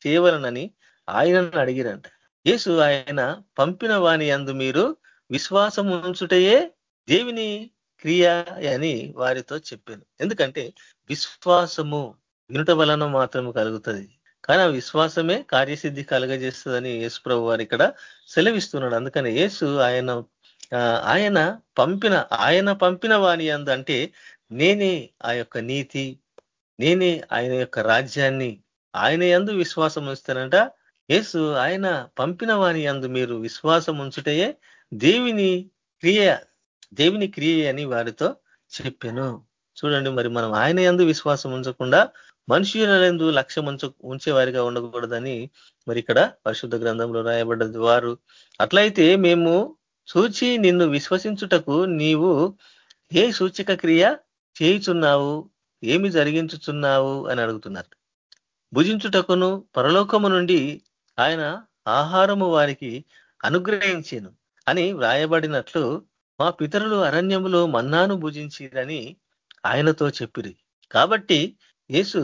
చేయవలనని ఆయనను అడిగిరంట. యేసు ఆయన పంపిన వాణి అందు మీరు విశ్వాసం ఉంచుటయే దేవిని క్రియ అని వారితో చెప్పాను. ఎందుకంటే విశ్వాసము వినుట వలన మాత్రము కలుగుతుంది. కానీ ఆ విశ్వాసమే కార్యసిద్ధి కలగజేస్తుందని యేసు ప్రభు వారు ఇక్కడ సెలవిస్తున్నాడు. అందుకని యేసు ఆయన ఆయన పంపిన ఆయన పంపిన వాణి అందు అంటే నేనే ఆ యొక్క నీతి నేనే ఆయన యొక్క రాజ్యాన్ని ఆయన ఎందు విశ్వాసం ఉంచుతానంట. యేసు ఆయన పంపిన వాని అందు మీరు విశ్వాసం ఉంచుటయే దేవిని క్రియ దేవుని క్రియ అని వారితో చెప్పాను. చూడండి మరి మనం ఆయన ఎందు విశ్వాసం ఉంచకుండా మనుషులందు లక్ష్యం ఉంచ ఉంచేవారిగా ఉండకూడదని మరి ఇక్కడ పరిశుద్ధ గ్రంథంలో రాయబడ్డది. వారు అట్లయితే మేము సూచి నిన్ను విశ్వసించుటకు నీవు ఏ సూచిక క్రియ చేయుచున్నావు? ఏమి జరిగించుచున్నావు? అని అడుగుతున్నారు. భుజించుటకును పరలోకము నుండి ఆయన ఆహారము వారికి అనుగ్రహించాను అని వ్రాయబడినట్లు మా పితరులు అరణ్యములో మన్నాను భుజించిరని ఆయనతో చెప్పిరి. కాబట్టి యేసు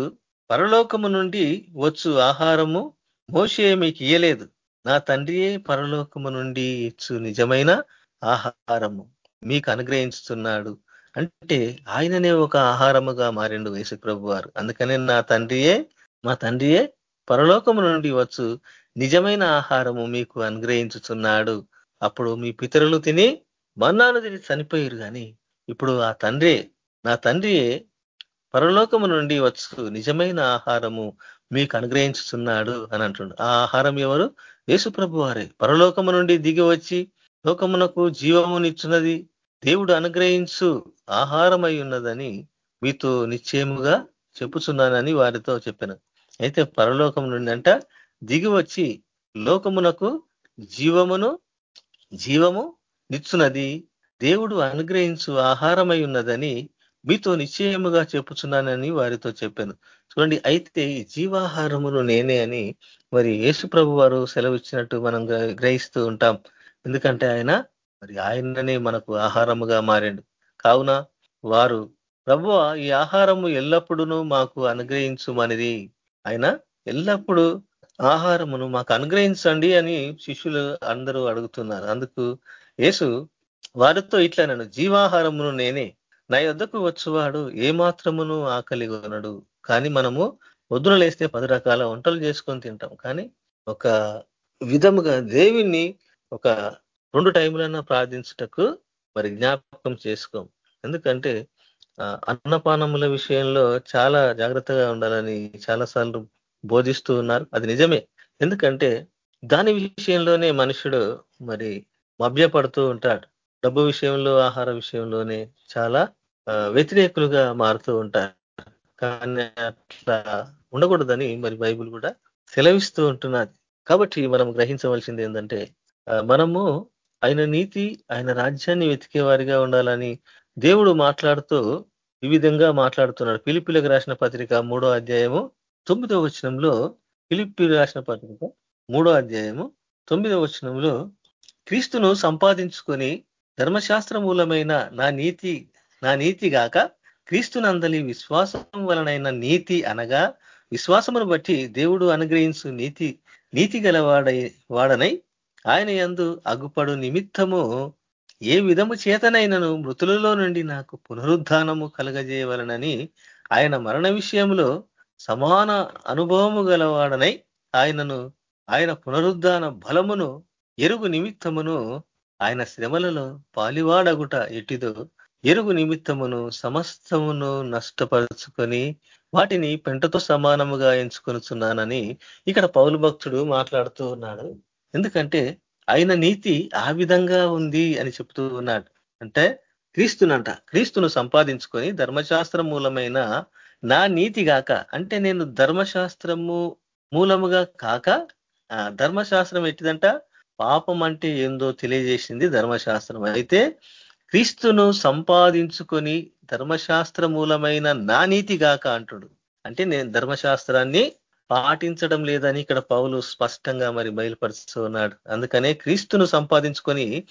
పరలోకము నుండి వచ్చు ఆహారము మోసే మీకు ఇయ్యలేదు నా తండ్రియే పరలోకము నుండి ఇచ్చు నిజమైన ఆహారము మీకు అనుగ్రహించుతున్నాడు అంటే ఆయననే ఒక ఆహారముగా మారిండు యేసు ప్రభు వారు అందుకనే నా తండ్రియే మా తండ్రియే పరలోకము నుండి వచ్చు నిజమైన ఆహారము మీకు అనుగ్రహించుతున్నాడు అప్పుడు మీ పితరులు తిని మన్నాను తిని చనిపోయారు కానీ ఇప్పుడు ఆ తండ్రి నా తండ్రియే పరలోకము నుండి వచ్చు నిజమైన ఆహారము మీకు అనుగ్రహించుతున్నాడు అని అంటుండు. ఆ ఆహారం ఎవరు? యేసుప్రభు వారే. పరలోకము నుండి దిగి వచ్చి లోకమునకు జీవమునిచ్చున్నది దేవుడు అనుగ్రహించు ఆహారమై ఉన్నదని మీతో నిశ్చయముగా చెప్పుచున్నానని వారితో చెప్పాను. అయితే పరలోకం నుండి అంట దిగి వచ్చి లోకమునకు జీవమును జీవము నిచ్చున్నది దేవుడు అనుగ్రహించు ఆహారమై ఉన్నదని మీతో నిశ్చయముగా చెప్పుచున్నానని వారితో చెప్పాను. చూడండి అయితే ఈ జీవాహారమును నేనే అని మరి యేసు ప్రభు వారు సెలవిచ్చినట్టు మనం గ్రహిస్తూ ఉంటాం. ఎందుకంటే ఆయన మరి ఆయననే మనకు ఆహారముగా మారిండు. కావున వారు ప్రభు ఈ ఆహారము ఎల్లప్పుడూ మాకు అనుగ్రహించుమనిది. ఆయన ఎల్లప్పుడూ ఆహారమును మాకు అనుగ్రహించండి అని శిష్యులు అందరూ అడుగుతున్నారు. అందుకు యేసు వారితో ఇట్లా నన్ను జీవాహారమును నేనే. నా యొద్దకు వచ్చేవాడు ఏమాత్రమును ఆకలి కొనడు. కానీ మనము వద్దున లేస్తే పది రకాల వంటలు చేసుకొని తింటాం. కానీ ఒక విధముగా దేవిని ఒక రెండు టైములన్నా ప్రార్థించుటకు మరి జ్ఞాపకం చేసుకోం. ఎందుకంటే అన్నపానముల విషయంలో చాలా జాగ్రత్తగా ఉండాలని చాలాసార్లు బోధిస్తూ ఉన్నారు. అది నిజమే. ఎందుకంటే దాని విషయంలోనే మనుషుడు మరి మభ్యపడుతూ ఉంటాడు. డబ్బు విషయంలో ఆహార విషయంలోనే చాలా వ్యతిరేకులుగా మారుతూ ఉంటారు. కానీ అట్లా ఉండకూడదని మరి బైబుల్ కూడా సెలవిస్తూ ఉంటున్నది. కాబట్టి మనం గ్రహించవలసింది ఏంటంటే మనము ఆయన నీతి ఆయన రాజ్యాన్ని వెతికే వారిగా ఉండాలని దేవుడు మాట్లాడుతూ ఈ విధంగా మాట్లాడుతున్నాడు. పిలిపిలకు రాసిన పత్రిక మూడో అధ్యాయము తొమ్మిదవ వచనంలో పిలిపి రాసిన పత్రిక మూడో అధ్యాయము. తొమ్మిదవ వచనంలో క్రీస్తును సంపాదించుకొని ధర్మశాస్త్ర మూలమైన నా నీతి నా నీతి గాక క్రీస్తునందలి విశ్వాసం వలనైన నీతి అనగా విశ్వాసమును బట్టి దేవుడు అనుగ్రహించు నీతి నీతి గలవాడై వాడనై ఆయన యందు అగుపడు నిమిత్తము ఏ విధము చేతనైనను మృతులలో నుండి నాకు పునరుద్ధానము కలగజేయవలనని ఆయన మరణ విషయంలో సమాన అనుభవము గలవాడనై ఆయనను ఆయన పునరుద్ధాన బలమును ఎరుగు నిమిత్తమును ఆయన శ్రమలలో పాలివాడగుట ఎటిదో. ఎరుగు నిమిత్తమును సమస్తమును నష్టపరుచుకొని వాటిని పెంటతో సమానముగా ఎంచుకొనుచున్నానని ఇక్కడ పౌలు భక్తుడు మాట్లాడుతూ ఉన్నాడు. ఎందుకంటే ఆయన నీతి ఆ విధంగా ఉంది అని చెప్తూ ఉన్నాడు. అంటే క్రీస్తునంట క్రీస్తును సంపాదించుకొని ధర్మశాస్త్ర మూలమైన నా నీతి గాక అంటే నేను ధర్మశాస్త్రము మూలముగా కాక ధర్మశాస్త్రం ఎట్టిదంట? పాపం అంటే ఏందో తెలియజేసింది ధర్మశాస్త్రం. అయితే క్రీస్తును సంపాదించుకొని ధర్మశాస్త్ర మూలమైన నా నీతి గాక అంటుడు. అంటే నేను ధర్మశాస్త్రాన్ని పాటించడం లేదని ఇక్కడ పౌలు స్పష్టంగా మరి బయలుపరుస్తున్నాడు. అందుకనే క్రీస్తును సంపాదించుకొని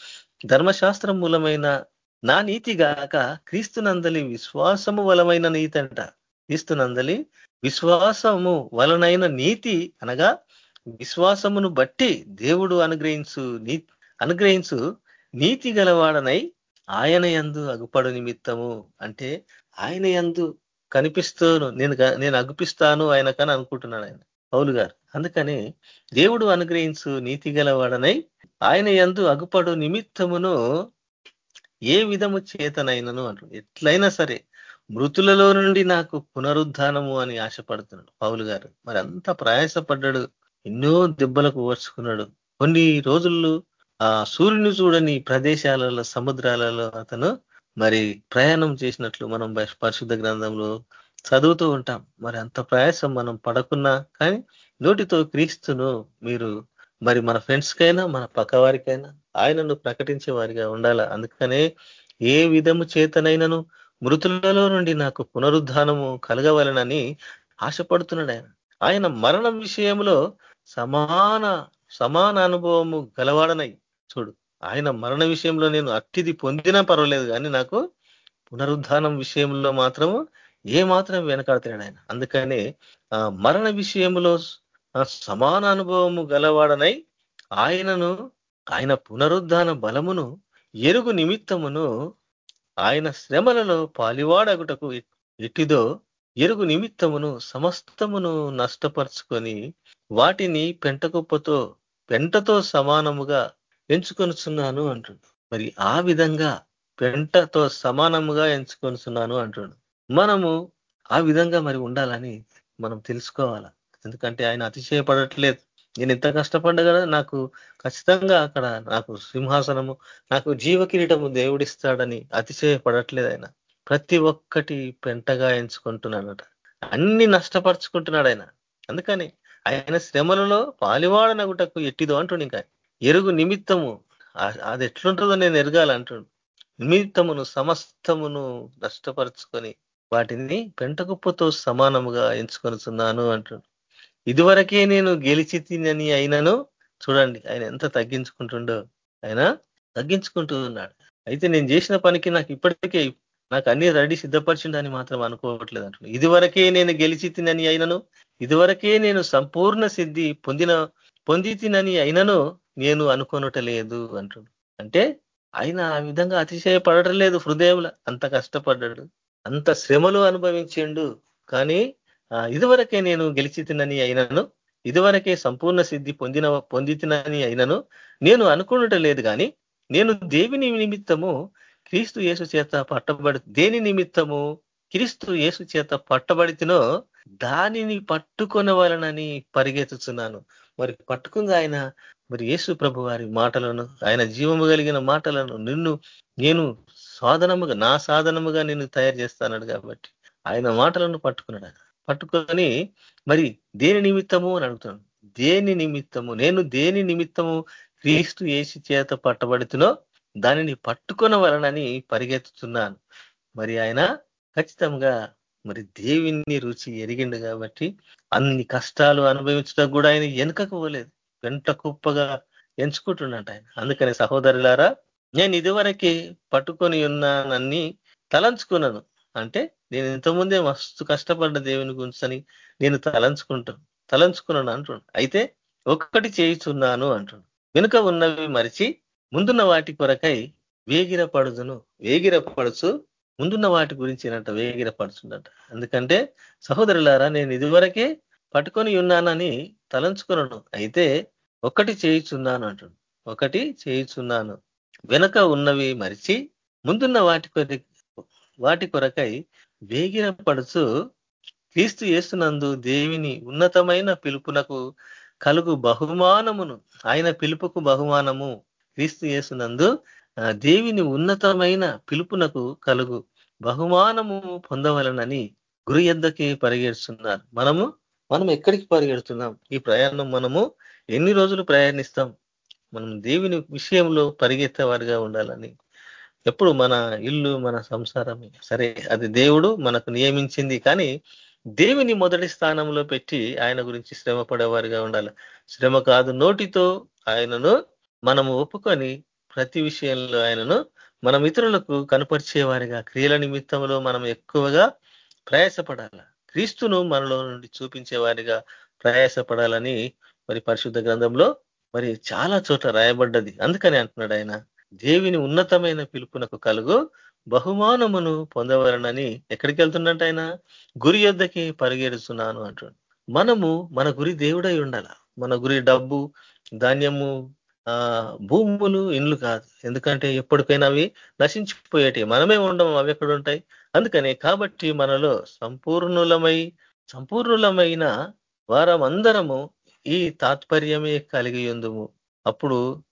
ధర్మశాస్త్రం మూలమైన నా నీతి గాక క్రీస్తునందలి విశ్వాసము బలమైన నీతి అంట. క్రీస్తునందలి విశ్వాసము వలనైన నీతి అనగా విశ్వాసమును బట్టి దేవుడు అనుగ్రహించు నీ అనుగ్రహించు నీతి గలవాడనై ఆయన యందు అగుపడు నిమిత్తము. అంటే ఆయన యందు కనిపిస్తూను నేను నేను అగుపిస్తాను ఆయన కానీ అనుకుంటున్నాను ఆయన పౌలు గారు. అందుకని దేవుడు అనుగ్రహించు నీతి గలవాడనై ఆయన యందు అగుపడు నిమిత్తమును ఏ విధము చేతనైనను అంటు ఎట్లయినా సరే మృతులలో నుండి నాకు పునరుద్ధానము అని ఆశపడుతున్నాడు పౌలు గారు. మరి అంత ప్రయాసపడ్డాడు ఎన్నో దెబ్బలకు ఓర్చుకున్నాడు. కొన్ని రోజులు ఆ సూర్యుని చూడని ప్రదేశాలలో సముద్రాలలో అతను మరి ప్రయాణం చేసినట్లు మనం పరిశుద్ధ గ్రంథంలో చదువుతూ ఉంటాం. మరి అంత ప్రయాసం మనం పడకున్నా కానీ నోటితో క్రీస్తును మీరు మరి మన ఫ్రెండ్స్ కైనా మన పక్క వారికైనా ఆయనను ప్రకటించే వారిగా ఉండాల? అందుకనే ఏ విధము చేతనైనను మృతులలో నుండి నాకు పునరుద్ధానము కలగవలనని ఆశపడుతున్నాడు ఆయన. ఆయన మరణం విషయంలో సమాన సమాన అనుభవము గలవాడనై. చూడు ఆయన మరణ విషయంలో నేను అట్టిది పొందినా పర్వాలేదు కానీ నాకు పునరుద్ధానం విషయంలో మాత్రము ఏ మాత్రం వెనకాడుతున్నాడు ఆయన. అందుకనే మరణ విషయంలో సమాన అనుభవము గలవాడనై ఆయనను ఆయన పునరుద్ధాన బలమును ఎరుగు నిమిత్తమును ఆయన శ్రమలలో పాలివాడగుటకు ఎట్టిదో ఎరుగు నిమిత్తమును సమస్తమును నష్టపరుచుకొని వాటిని పెంటకుప్పతో పెంటతో సమానముగా ఎంచుకొనుచున్నాను అంటుడు. మరి ఆ విధంగా పెంటతో సమానముగా ఎంచుకొనుచున్నాను అంటుడు. మనము ఆ విధంగా మరి ఉండాలని మనం తెలుసుకోవాలా? ఎందుకంటే ఆయన అతిశయపడట్లేదు. నేను ఎంత కష్టపడ్డా కదా నాకు ఖచ్చితంగా అక్కడ నాకు సింహాసనము నాకు జీవ కిరీటము దేవుడిస్తాడని అతిశయపడట్లేదు ఆయన. ప్రతి ఒక్కటి పెంటగా ఎంచుకుంటున్నాడట అన్ని నష్టపరుచుకుంటున్నాడు ఆయన. అందుకని ఆయన శ్రమలలో పాలివాడనగుటకు ఎట్టిదో అంటుండు ఇంకా. ఎరుగు నిమిత్తము అది ఎట్లుంటుందో నేను ఎరగాలంటుండు నిమిత్తమును సమస్తమును నష్టపరుచుకొని వాటిని పెంటకుప్పతో సమానముగా ఎంచుకొనుచున్నాను అంటుండు. ఇదివరకే నేను గెలిచి తినని అయినను చూడండి ఆయన ఎంత తగ్గించుకుంటుండో. ఆయన తగ్గించుకుంటూ ఉన్నాడు. అయితే నేను చేసిన పనికి నాకు ఇప్పటికే నాకు అన్ని రెడీ సిద్ధపరిచిండని మాత్రం అనుకోవట్లేదు అంటున్నాడు ఇదివరకే నేను గెలిచి తినని అయినను ఇదివరకే నేను సంపూర్ణ సిద్ధి పొందిన పొంది తినని అయినను నేను అనుకోనటలేదు అంటుడు అంటే ఆయన ఆ విధంగా అతిశయపడటం లేదు హృదయంలో. అంత కష్టపడ్డాడు అంత శ్రమలు అనుభవించిండు. కానీ ఇదివరకే నేను గెలిచి తినని అయినను ఇదివరకే సంపూర్ణ సిద్ధి పొందిన పొంది తినని అయినను నేను అనుకున్నట లేదు కానీ నేను దేవిని నిమిత్తము క్రీస్తు యేసు చేత పట్టబడి దేని నిమిత్తము క్రీస్తు యేసు చేత పట్టబడితినో దానిని పట్టుకొనవలనని పరిగెత్తుతున్నాను మరి పట్టుకుంది ఆయన మరి యేసు ప్రభు వారి మాటలను ఆయన జీవము కలిగిన మాటలను నిన్ను నేను సాధనముగా నా సాధనముగా నేను తయారు చేస్తానడు కాబట్టి ఆయన మాటలను పట్టుకున్నాడు పట్టుకొని మరి దేని నిమిత్తము అని అడుగుతున్నాను దేని నిమిత్తము? నేను దేని నిమిత్తము క్రీస్తు ఏసి చేత పట్టబడుతునో దానిని పట్టుకున్న వలనని పరిగెత్తుతున్నాను. మరి ఆయన ఖచ్చితంగా మరి దేవిని రుచి ఎరిగిండు కాబట్టి అన్ని కష్టాలు అనుభవించడం కూడా ఆయన వెనుకకు పోలేదు. వెంట కుప్పగా ఎంచుకుంటున్నట్టు ఆయన. అందుకని సహోదరులారా నేను ఇదివరకే పట్టుకొని ఉన్నానని తలంచుకున్నాను. అంటే నేను ఇంతకుముందే మస్తు కష్టపడ్డ దేవుని గురించి నేను తలంచుకుంటాను తలంచుకున్నాను అంటుండు. అయితే ఒక్కటి చేయుచున్నాను అంటుండు. వెనుక ఉన్నవి మరిచి ముందున్న వాటి కొరకై వేగిర పడుదును వేగిర పడుచు ముందున్న వాటి గురించి ఏంటంట వేగిర పడుచుండట ఎందుకంటే సహోదరులారా నేను ఇదివరకే పట్టుకొని ఉన్నానని తలంచుకున్నాను. అయితే ఒకటి చేయుచున్నాను అంటుండు. ఒకటి చేయుచున్నాను. వెనక ఉన్నవి మరిచి ముందున్న వాటి కొరకి వాటి కొరకై వేగిన పడుచు క్రీస్తు చేస్తున్నందు దేవిని ఉన్నతమైన పిలుపునకు కలుగు బహుమానమును ఆయన పిలుపుకు బహుమానము క్రీస్తు చేస్తున్నందు దేవిని ఉన్నతమైన పిలుపునకు కలుగు బహుమానము పొందవలనని గురి ఎద్దకి పరిగెడుతున్నారు మనము మనం ఎక్కడికి పరిగెడుతున్నాం? ఈ ప్రయాణం మనము ఎన్ని రోజులు ప్రయాణిస్తాం? మనం దేవుని విషయంలో పరిగెత్తేవారిగా ఉండాలని ఎప్పుడు మన ఇల్లు మన సంసారమే సరే అది దేవుడు మనకు నియమించింది కానీ దేవిని మొదటి స్థానంలో పెట్టి ఆయన గురించి శ్రమ పడేవారిగా ఉండాలి. శ్రమ కాదు నోటితో ఆయనను మనము ఒప్పుకొని ప్రతి విషయంలో ఆయనను మనం ఇతరులకు కనపరిచేవారిగా. క్రియల నిమిత్తంలో మనం ఎక్కువగా ప్రయాసపడాల. క్రీస్తును మనలో నుండి చూపించే వారిగా ప్రయాసపడాలని మరి పరిశుద్ధ గ్రంథంలో మరి చాలా చోట్ల రాయబడ్డది. అందుకని అంటున్నాడు ఆయన. దేవిని ఉన్నతమైన పిలుపునకు కలుగు బహుమానమును పొందవలనని ఎక్కడికి వెళ్తున్నట్టు ఆయన? గురి యొద్దకి పరిగెడుతున్నాను అంటున్నాడు. మనము మన గురి దేవుడై ఉండాల. మన గురి డబ్బు ధాన్యము ఆ భూములు ఇండ్లు కాదు. ఎందుకంటే ఎప్పటికైనా అవి నశించిపోయేటి మనమే ఉండము అవి ఎక్కడ ఉంటాయి? అందుకనే కాబట్టి మనలో సంపూర్ణులమై సంపూర్ణులమైన వారం అందరము ఈ తాత్పర్యమే కలిగి ఉందుము. అప్పుడు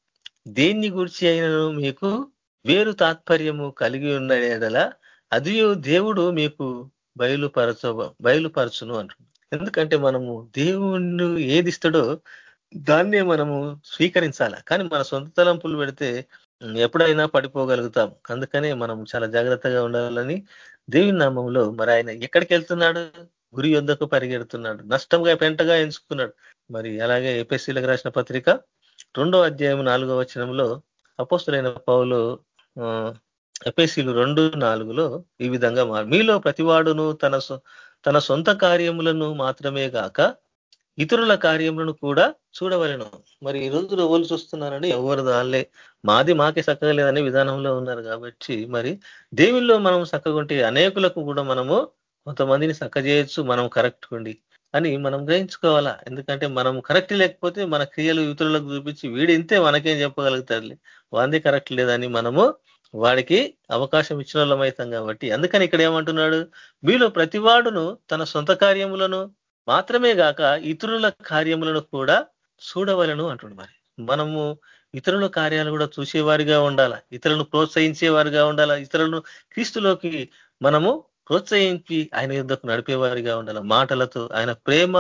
దేన్ని గురించి అయినను మీకు వేరు తాత్పర్యము కలిగి ఉన్న అది దేవుడు మీకు బయలుపరచ బయలుపరచును అంటున్నాడు. ఎందుకంటే మనము దేవుణ్ణి ఏది ఇస్తాడో దాన్నే మనము స్వీకరించాల. కానీ మన సొంత తలంపులు పెడితే ఎప్పుడైనా పడిపోగలుగుతాం అందుకనే మనం చాలా జాగ్రత్తగా ఉండాలని దేవుని నామంలో మరి ఆయన ఎక్కడికి వెళ్తున్నాడు గురి యొద్దకు పరిగెడుతున్నాడు. నష్టంగా పెంటగా ఎంచుకున్నాడు. మరి అలాగే ఏపీసీలకు రాసిన పత్రిక రెండో అధ్యాయం నాలుగో వచనంలో అపోస్తులైన పౌలు ఎపేసీలు రెండు నాలుగులో ఈ విధంగా మీలో ప్రతివాడును తన తన సొంత కార్యములను మాత్రమే గాక ఇతరుల కార్యములను కూడా చూడవలను. మరి ఈ రోజు ఎవరు చూస్తున్నారని? ఎవరు దానిలే? మాది మాకే చక్కగలేదనే విధానంలో ఉన్నారు కాబట్టి మరి దేవుల్లో మనం చక్కగుంటే అనేకులకు కూడా మనము కొంతమందిని చక్క చేయొచ్చు మనం కరెక్ట్ ఉండి అని మనం గ్రహించుకోవాలా? ఎందుకంటే మనం కరెక్ట్ లేకపోతే మన క్రియలు ఇతరులకు చూపించి వీడి ఇంతే మనకేం చెప్పగలుగుతారులే వాంది కరెక్ట్ లేదని మనము వాడికి అవకాశం ఇచ్చిన వాళ్ళం కాబట్టి. అందుకని ఇక్కడ ఏమంటున్నాడు? మీలో ప్రతివాడును తన సొంత కార్యములను మాత్రమే గాక ఇతరుల కార్యములను కూడా చూడవలను అంటుండు మరి. మనము ఇతరుల కార్యాలు కూడా చూసేవారిగా ఉండాలా? ఇతరులను ప్రోత్సహించేవారిగా ఉండాలా? ఇతరులను క్రీస్తులోకి మనము ప్రోత్సహించి ఆయన యుద్ధకు నడిపేవారిగా ఉండాలి. మాటలతో ఆయన ప్రేమ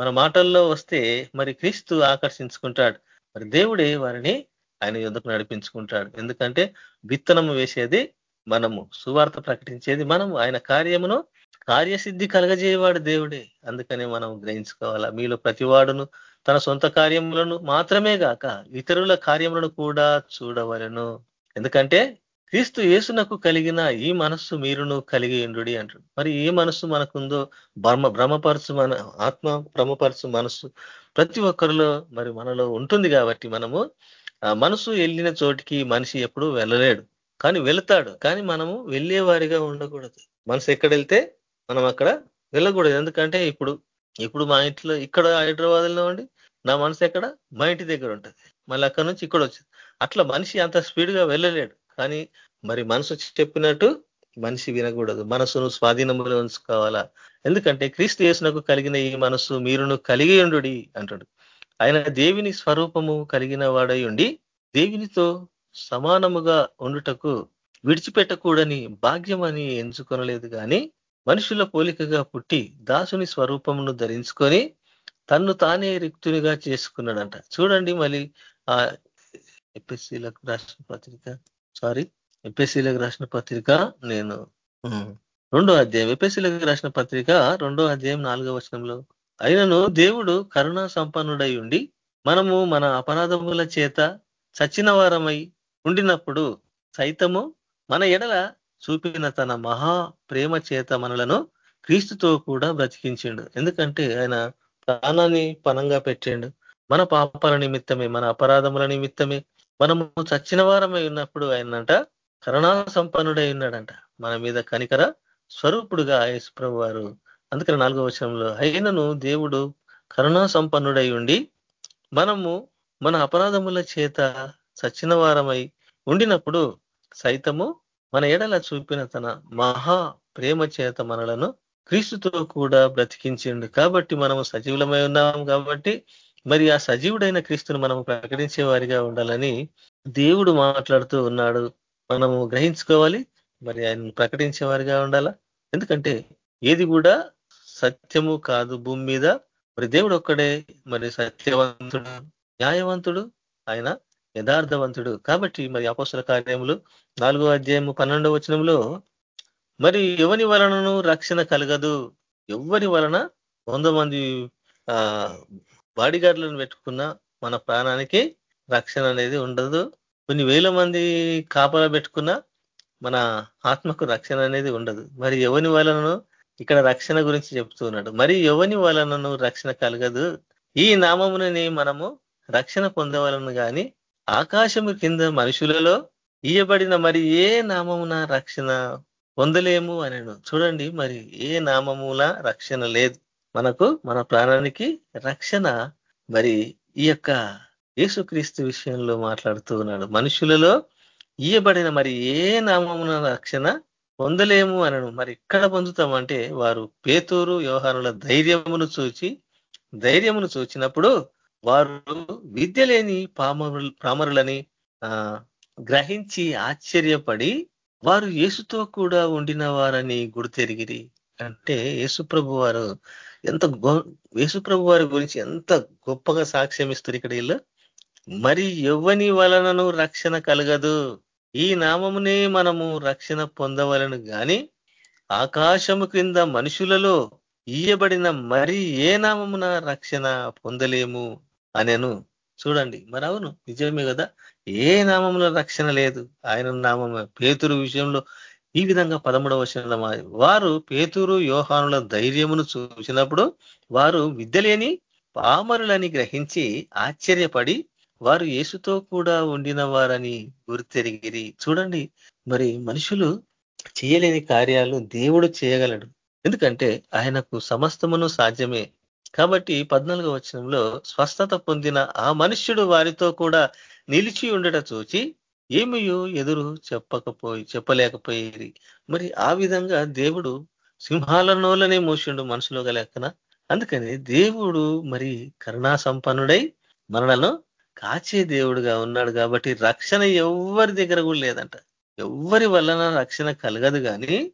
మన మాటల్లో వస్తే మరి క్రీస్తు ఆకర్షించుకుంటాడు. మరి దేవుడే వారిని ఆయన యుద్ధకు నడిపించుకుంటాడు. ఎందుకంటే విత్తనం వేసేది మనము సువార్త ప్రకటించేది మనము. ఆయన కార్యమును కార్యసిద్ధి కలగజేయవాడు దేవుడే. అందుకనే మనం గ్రహించుకోవాలా. మీలో ప్రతివాడును తన సొంత కార్యములను మాత్రమే గాక ఇతరుల కార్యములను కూడా చూడవలను. ఎందుకంటే క్రీస్తు యేసునకు కలిగిన ఈ మనస్సు మీరును కలిగి ఉండుడి అంటాడు మరి ఏ మనస్సు మనకుందో భ్రమ భ్రమపరచు మన ఆత్మ భ్రమపరచు మనస్సు ప్రతి ఒక్కరిలో మరి మనలో ఉంటుంది కాబట్టి మనము ఆ మనసు వెళ్ళిన చోటికి మనిషి ఎప్పుడు వెళ్ళలేడు. కానీ వెళతాడు. కానీ మనము వెళ్ళేవారిగా ఉండకూడదు. మనసు ఎక్కడ వెళ్తే మనం అక్కడ వెళ్ళకూడదు. ఎందుకంటే ఇప్పుడు ఇప్పుడు మా ఇంట్లో ఇక్కడ హైదరాబాద్లో ఉండి నా మనసు ఎక్కడ? మా ఇంటి దగ్గర ఉంటుంది. మళ్ళీ అక్కడ నుంచి ఇక్కడ వచ్చింది. అట్లా మనిషి అంత స్పీడ్గా వెళ్ళలేడు. కానీ మరి మనసు చెప్పినట్టు మనిషి వినకూడదు. మనసును స్వాధీనంలో ఉంచుకోవాలా? ఎందుకంటే క్రీస్తు యేసునకు కలిగిన ఈ మనస్సు మీరును కలిగి ఉండు అంటాడు. ఆయన దేవిని స్వరూపము కలిగిన వాడై ఉండి దేవునితో సమానముగా ఉండుటకు విడిచిపెట్టకూడని భాగ్యమని ఎంచుకొనలేదు కానీ మనుషుల పోలికగా పుట్టి దాసుని స్వరూపమును ధరించుకొని తన్ను తానే రిక్తునిగా చేసుకున్నాడంట. చూడండి మళ్ళీ ఆ ఎపిఎస్సీలకు రాష్ట్ర పత్రిక. సారీ ఎపిఎస్సీలకు రాసిన పత్రిక నేను రెండో అధ్యాయం. ఎపిఎస్సీలకు రాసిన పత్రిక రెండో అధ్యాయం నాలుగో వచనంలో అయినను దేవుడు కరుణా సంపన్నుడై ఉండి మనము మన అపరాధముల చేత చచ్చిన వారమై ఉండినప్పుడు సైతము మన ఎడల చూపిన తన మహా ప్రేమ చేత మనలను క్రీస్తుతో కూడా బ్రతికించిండు. ఎందుకంటే ఆయన ప్రాణాన్ని పనంగా పెట్టిండు. మన పాపాల నిమిత్తమే మన అపరాధముల నిమిత్తమే మనము చచ్చిన వారమై ఉన్నప్పుడు ఆయనంట కరుణా సంపన్నుడై ఉన్నాడంట. మన మీద కనికర స్వరూపుడుగా యేసుప్రభు వారు. అందుకని నాలుగో వచనంలో అయినను దేవుడు కరుణా సంపన్నుడై ఉండి మనము మన అపరాధముల చేత చచ్చిన వారమై ఉండినప్పుడు సైతము మన ఎడల చూపిన తన మహా ప్రేమ చేత మనలను క్రీస్తుతో కూడా బ్రతికించిండు. కాబట్టి మనము సజీవులమై ఉన్నాము కాబట్టి మరి ఆ సజీవుడైన క్రీస్తును మనం ప్రకటించే వారిగా ఉండాలని దేవుడు మాట్లాడుతూ ఉన్నాడు. మనము గ్రహించుకోవాలి మరి ఆయన ప్రకటించే వారిగా ఉండాలా? ఎందుకంటే ఏది కూడా సత్యము కాదు భూమి మీద. మరి దేవుడు ఒక్కడే మరి సత్యవంతుడు న్యాయవంతుడు ఆయన యథార్థవంతుడు. కాబట్టి మరి అపోసల కార్యములు నాలుగో అధ్యాయము పన్నెండవ వచనంలో మరి ఎవని వలనను రక్షణ కలగదు? ఎవరి వలన? వంద మంది ఆ బాడీగార్డులను పెట్టుకున్న మన ప్రాణానికి రక్షణ అనేది ఉండదు. కొన్ని వేల మంది కాపలా పెట్టుకున్న మన ఆత్మకు రక్షణ అనేది ఉండదు. మరి ఎవని వలనను? ఇక్కడ రక్షణ గురించి చెప్తూ ఉన్నాడు మరి ఎవని వలనను రక్షణ కలగదు? ఈ నామమునని మనము రక్షణ పొందవలను కానీ ఆకాశము కింద మనుషులలో ఇయ్యబడిన మరి ఏ నామమున రక్షణ పొందలేము అనను. చూడండి మరి ఏ నామముల రక్షణ లేదు. మనకు మన ప్రాణానికి రక్షణ. మరి ఈ యొక్క యేసుక్రీస్తు విషయంలో మాట్లాడుతూ ఉన్నాడు. మనుషులలో ఇయ్యబడిన మరి ఏ నామమున రక్షణ పొందలేము అనను. మరి ఇక్కడ పొందుతామంటే వారు పేతూరు వ్యవహారాల ధైర్యమును చూచి ధైర్యమును చూచినప్పుడు వారు విద్య లేని పామరులని గ్రహించి ఆశ్చర్యపడి వారు యేసుతో కూడా ఉండిన వారని గుర్తెరిగిరి. అంటే యేసుప్రభు వారు ఎంత యేసుప్రభు వారి గురించి ఎంత గొప్పగా సాక్ష్యం ఇస్తారు ఇక్కడ వీళ్ళు? మరి ఎవ్వని వలనను రక్షణ కలగదు? ఈ నామమునే మనము రక్షణ పొందవలను గాని ఆకాశము క్రింద మనుషులలో ఇయ్యబడిన మరి ఏ నామమున రక్షణ పొందలేము అనేను. చూడండి మరి అవును నిజమే కదా? ఏ నామంలో రక్షణ లేదు? ఆయన నామం పేతురు విషయంలో ఈ విధంగా పదమూడవ వచనంలో వారు పేతురు యోహానుల ధైర్యమును చూసినప్పుడు వారు విద్యలేని పామరులని గ్రహించి ఆశ్చర్యపడి వారు యేసుతో కూడా ఉండిన వారని గుర్తెరిగిరి. చూడండి మరి మనుషులు చేయలేని కార్యాలు దేవుడు చేయగలడు. ఎందుకంటే ఆయనకు సమస్తమును సాధ్యమే. కాబట్టి పద్నాలుగో వచనంలో స్వస్థత పొందిన ఆ మనుష్యుడు వారితో కూడా నిలిచి ఉండట చూచి ఏమియో ఎదురు చెప్పకపోయి చెప్పలేకపోయేది. మరి ఆ విధంగా దేవుడు సింహాలనోలనే మోసిండు మనసులో లెక్కన. అందుకని దేవుడు మరి కరుణా సంపన్నుడై మనలను కాచే దేవుడుగా ఉన్నాడు కాబట్టి రక్షణ ఎవరి దగ్గర కూడా లేదంట. ఎవరి వలన రక్షణ కలగదు కానీ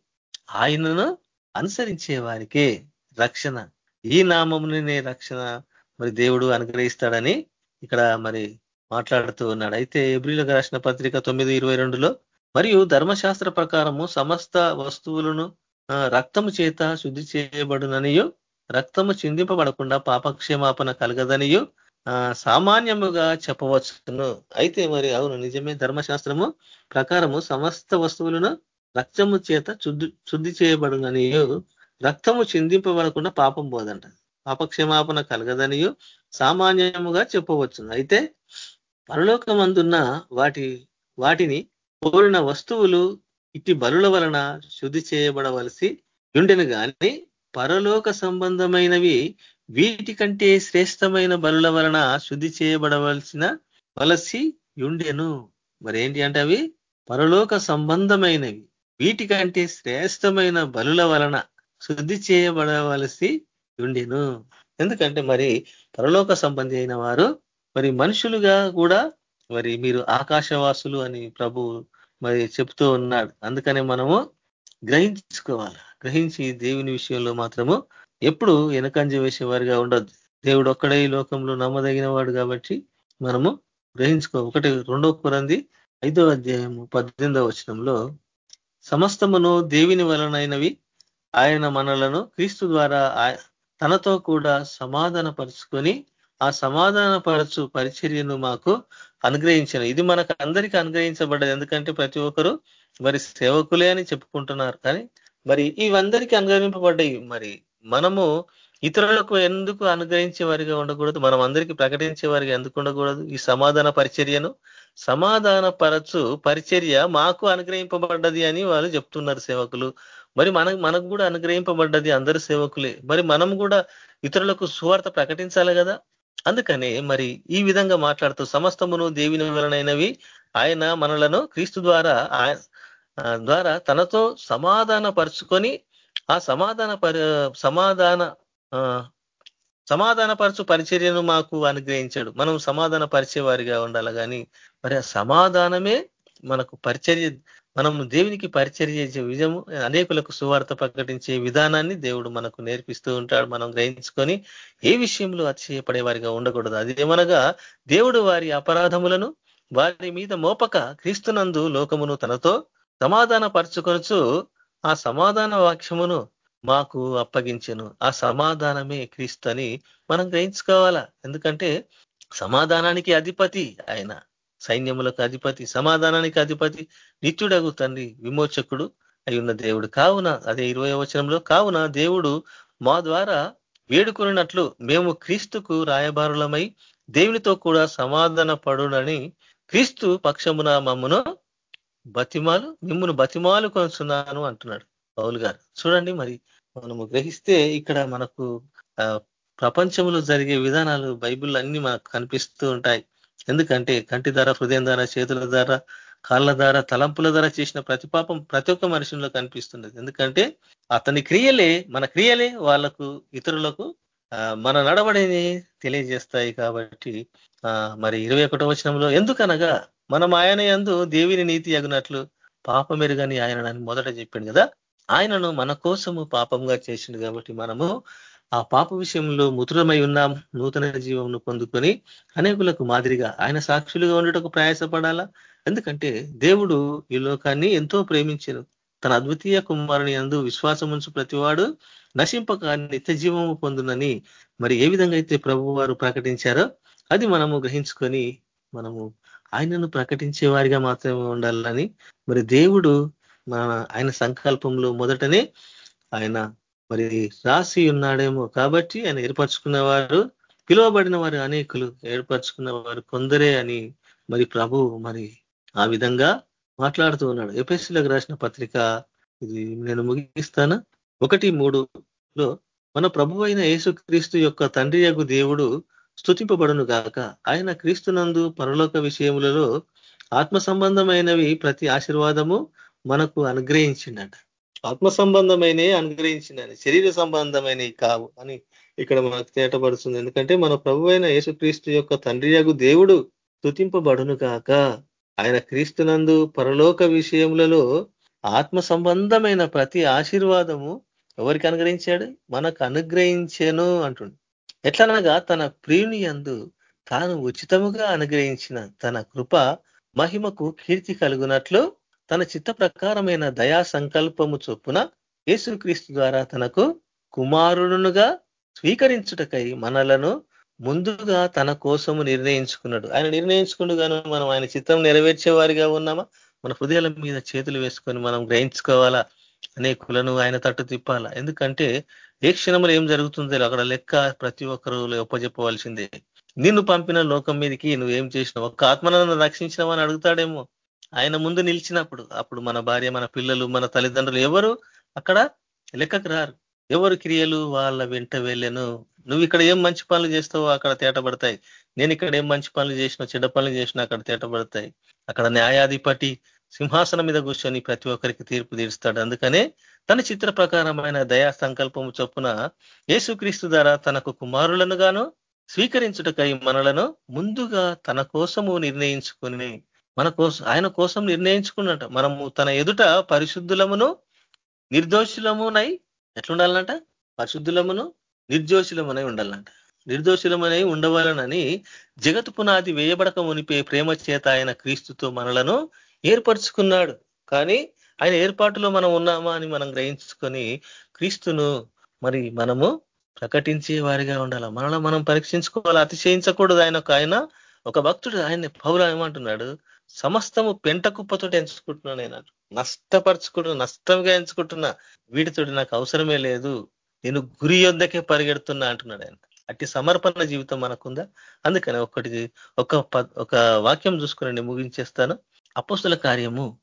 ఆయనను అనుసరించే వారికే రక్షణ. ఈ నామమునే రక్షణ మరి దేవుడు అనుగ్రహిస్తాడని ఇక్కడ మరి మాట్లాడుతూ ఉన్నాడు. అయితే ఎబ్రిలకు రాసిన పత్రిక తొమ్మిది ఇరవై రెండులో మరియు ధర్మశాస్త్ర ప్రకారము సమస్త వస్తువులను రక్తము చేత శుద్ధి చేయబడుననియో రక్తము చిందింపబడకుండా పాపక్షేమాపణ కలగదనియో సామాన్యముగా చెప్పవచ్చును. అయితే మరి అవును నిజమే ధర్మశాస్త్రము ప్రకారము సమస్త వస్తువులను రక్తము చేత శుద్ధి శుద్ధి చేయబడుననియో రక్తము చిందింపబడకుండా పాపం పోదంట. పాపక్షమాపణ కలగదనియో సామాన్యముగా చెప్పవచ్చును. అయితే పరలోకమందున్న వాటి వాటిని కోరిన వస్తువులు ఇట్టి బలుల వలన శుద్ధి చేయబడవలసి ఉండెను కానీ పరలోక సంబంధమైనవి వీటి కంటే శ్రేష్టమైన బలుల వలన శుద్ధి చేయబడవలసిన వలసి ఉండెను మరేంటి అంటే అవి? పరలోక సంబంధమైనవి వీటికంటే శ్రేష్టమైన బలుల వలన శుద్ధి చేయబడవలసి ఉండెను ఎందుకంటే మరి పరలోక సంబంధి అయిన వారు మరి మనుషులుగా కూడా మరి మీరు ఆకాశవాసులు అని ప్రభు మరి చెప్తూ ఉన్నాడు. అందుకనే మనము గ్రహించుకోవాలి. గ్రహించి దేవుని విషయంలో మాత్రము ఎప్పుడు వెనకంజ వేసేవారిగా ఉండొద్దు. దేవుడు ఒక్కడే ఈ లోకంలో నమ్మదగిన వాడు కాబట్టి మనము గ్రహించుకో ఒకటి రెండో కురంది ఐదో అధ్యాయము పద్దెనిమిదవ వచనంలో సమస్తమును దేవుని వలనైనవి ఆయన మనలను క్రీస్తు ద్వారా తనతో కూడా సమాధాన పరుచుకొని ఆ సమాధాన పరచు పరిచర్యను మాకు అనుగ్రహించిన. ఇది మనకు అందరికీ అనుగ్రహించబడ్డది. ఎందుకంటే ప్రతి ఒక్కరు మరి సేవకులే అని చెప్పుకుంటున్నారు. కానీ మరి ఇవందరికీ అనుగ్రహింపబడ్డాయి. మరి మనము ఇతరులకు ఎందుకు అనుగ్రహించే వారిగా ఉండకూడదు? మనం అందరికీ ప్రకటించే వారిగా ఎందుకు ఉండకూడదు? ఈ సమాధాన పరిచర్యను సమాధాన పరచు పరిచర్య మాకు అనుగ్రహింపబడ్డది అని వాళ్ళు చెప్తున్నారు సేవకులు. మరి మన మనకు కూడా అనుగ్రహింపబడ్డది అందరు సేవకులే. మరి మనం కూడా ఇతరులకు సువార్త ప్రకటించాలి కదా? అందుకనే మరి ఈ విధంగా మాట్లాడుతూ సమస్తమును దేవుని వలనైనవి ఆయన మనలను క్రీస్తు ద్వారా ద్వారా తనతో సమాధాన పరుచుకొని ఆ సమాధాన సమాధాన సమాధానపరచు పరిచర్యను మాకు అనుగ్రహించాడు. మనం సమాధాన పరిచే వారిగా ఉండాలి. కానీ మరి ఆ సమాధానమే మనకు పరిచర్య మనం దేవునికి పరిచయం చేసే విజయము అనేకులకు సువార్త ప్రకటించే విధానాన్ని దేవుడు మనకు నేర్పిస్తూ ఉంటాడు. మనం గ్రహించుకొని ఏ విషయంలో అతిశయపడే వారిగా ఉండకూడదు. అదేమనగా దేవుడు వారి అపరాధములను వారి మీద మోపక క్రీస్తునందు లోకమును తనతో సమాధాన పరుచుకొనచ్చు ఆ సమాధాన వాక్యమును మాకు అప్పగించను. ఆ సమాధానమే క్రీస్తు అని మనం గ్రహించుకోవాలా? ఎందుకంటే సమాధానానికి అధిపతి ఆయన. సైన్యములకు అధిపతి సమాధానానికి అధిపతి నిత్యుడగు తండ్రి విమోచకుడు అయి ఉన్న దేవుడు. కావున అదే ఇరవై వచనంలో కావున దేవుడు మా ద్వారా వేడుకున్నట్లు మేము క్రీస్తుకు రాయబారులమై దేవునితో కూడా సమాధాన పడునని క్రీస్తు పక్షమున మమ్మను బతిమాలు మిమ్మును బతిమాలు కొనుచున్నాను అంటున్నాడు పౌలు గారు. చూడండి మరి మనము గ్రహిస్తే ఇక్కడ మనకు ప్రపంచంలో జరిగే విధానాలు బైబిల్ అన్ని మనకు కనిపిస్తూ ఉంటాయి. ఎందుకంటే కంటి ధర హృదయం ధర చేతుల ధర కాళ్ళ ధర తలంపుల ధర చేసిన ప్రతి పాపం ప్రతి ఒక్క మనుషుల్లో కనిపిస్తున్నది. ఎందుకంటే అతని క్రియలే మన క్రియలే వాళ్ళకు ఇతరులకు మన నడవడిని తెలియజేస్తాయి కాబట్టి మరి ఇరవై ఒకటో వచనంలో ఎందుకనగా మనం ఆయన యందు దేవిని నీతి అగినట్లు పాపమెరుగని ఆయన మొదట చెప్పిండు కదా. ఆయనను మన కోసము పాపంగా చేసిండు కాబట్టి మనము ఆ పాప విషయంలో ముతురమై ఉన్నాం నూతన జీవంను పొందుకొని అనేకులకు మాదిరిగా ఆయన సాక్షులుగా ఉండటకు ప్రయాసపడాలా? ఎందుకంటే దేవుడు ఈ లోకాన్ని ఎంతో ప్రేమించారు తన అద్వితీయ కుమారుని అందు విశ్వాసం ఉంచు ప్రతివాడు నశింపక నిత్య జీవము పొందునని మరి ఏ విధంగా అయితే ప్రభు వారు ప్రకటించారో అది మనము గ్రహించుకొని మనము ఆయనను ప్రకటించే వారిగా మాత్రమే ఉండాలని మరి దేవుడు మన ఆయన సంకల్పంలో మొదటనే ఆయన మరి రాసి ఉన్నాడేమో కాబట్టి ఆయన ఏర్పరచుకున్న వారు పిలువబడిన వారు అనేకులు ఏర్పరచుకున్న వారు కొందరే అని మరి ప్రభు మరి ఆ విధంగా మాట్లాడుతూ ఉన్నాడు. ఎపిఎస్సీలకు రాసిన పత్రిక ఇది నేను ముగిస్తాను. ఒకటి మూడులో మన ప్రభు అయిన యేసుక్రీస్తు యొక్క తండ్రి యొక్క దేవుడు స్థుతింపబడును గాక. ఆయన క్రీస్తునందు పరలోక విషయములలో ఆత్మ సంబంధమైనవి ప్రతి ఆశీర్వాదము మనకు అనుగ్రహించిండట. ఆత్మ సంబంధమైన అనుగ్రహించిందని శరీర సంబంధమైనవి కావు అని ఇక్కడ మనకు తేటపడుతుంది. ఎందుకంటే మన ప్రభు అయిన యేసుక్రీస్తు యొక్క తండ్రి దేవుడు స్థుతింపబడును కాక ఆయన క్రీస్తునందు పరలోక విషయములలో ఆత్మ సంబంధమైన ప్రతి ఆశీర్వాదము ఎవరికి అనుగ్రహించాడు? మనకు అనుగ్రహించాను అంటుండు. ఎట్లనగా తన ప్రియుని అందు తాను ఉచితముగా అనుగ్రహించిన తన కృప మహిమకు కీర్తి కలుగునట్లు తన చిత్త ప్రకారమైన దయా సంకల్పము చొప్పున యేసుక్రీస్తు ద్వారా తనకు కుమారుడునుగా స్వీకరించుటకై మనలను ముందుగా తన కోసము నిర్ణయించుకున్నాడు. ఆయన నిర్ణయించుకుండుగాను మనం ఆయన చిత్తం నెరవేర్చే వారిగా ఉన్నామా? మన హృదయాల మీద చేతులు వేసుకొని మనం గ్రహించుకోవాలా? అనేకులను ఆయన తట్టు తిప్పాలా? ఎందుకంటే ఏ క్షణంలో ఏం జరుగుతుందో అక్కడ లెక్క ప్రతి ఒక్కరు ఒప్పజెప్పవలసిందే. నిన్ను పంపిన లోకం మీదకి నువ్వేం చేసినావు? ఒక్క ఆత్మలను రక్షించినావని అడుగుతాడేమో. ఆయన ముందు నిలిచినప్పుడు అప్పుడు మన భార్య మన పిల్లలు మన తల్లిదండ్రులు ఎవరు అక్కడ? లెక్కకు రారు. ఎవరు క్రియలు వాళ్ళ వెంట వెళ్ళను? నువ్వు ఇక్కడ ఏం మంచి పనులు చేస్తావో అక్కడ తేటపడతాయి. నేను ఇక్కడ ఏం మంచి పనులు చేసినా చెడ్డ పనులు చేసినా అక్కడ తేటపడతాయి. అక్కడ న్యాయాధిపతి సింహాసనం మీద కూర్చొని ప్రతి ఒక్కరికి తీర్పు తీరుస్తాడు. అందుకనే తన చిత్ర ప్రకారమైన దయా సంకల్పం చొప్పున యేసుక్రీస్తు ద్వారా తనకు కుమారులను గాను స్వీకరించుటకై మనలను ముందుగా తన కోసము నిర్ణయించుకుని మన కోసం ఆయన కోసం నిర్ణయించుకున్నట. మనము తన ఎదుట పరిశుద్ధులమును నిర్దోషులమునై ఎట్లుండాలంట పరిశుద్ధులమును నిర్దోషులమునై ఉండాలంట నిర్దోషులమనై ఉండవాలనని జగత్ పునాది వేయబడక మునిపే ప్రేమ చేత ఆయన క్రీస్తుతో మనలను ఏర్పరచుకున్నాడు. కానీ ఆయన ఏర్పాటులో మనం ఉన్నామా అని మనం గ్రహించుకొని క్రీస్తును మరి మనము ప్రకటించే వారిగా ఉండాలి? మనలో మనం పరీక్షించుకోవాలి? అతిశయించకూడదు. ఆయన ఆయన ఒక భక్తుడు. ఆయన పౌర ఏమంటున్నాడు? సమస్తము పెంట కుప్పతోటి ఎంచుకుంటున్నా నేను నష్టపరుచుకుంటున్నా నష్టంగా ఎంచుకుంటున్నా వీటితోటి నాకు అవసరమే లేదు. నేను గురి యొద్దకే పరిగెడుతున్నా అంటున్నాడు ఆయన. అట్టి సమర్పణ జీవితం మనకుందా? అందుకని ఒకటి ఒక ఒక వాక్యం చూసుకుని ముగించేస్తాను. అపోస్తుల కార్యము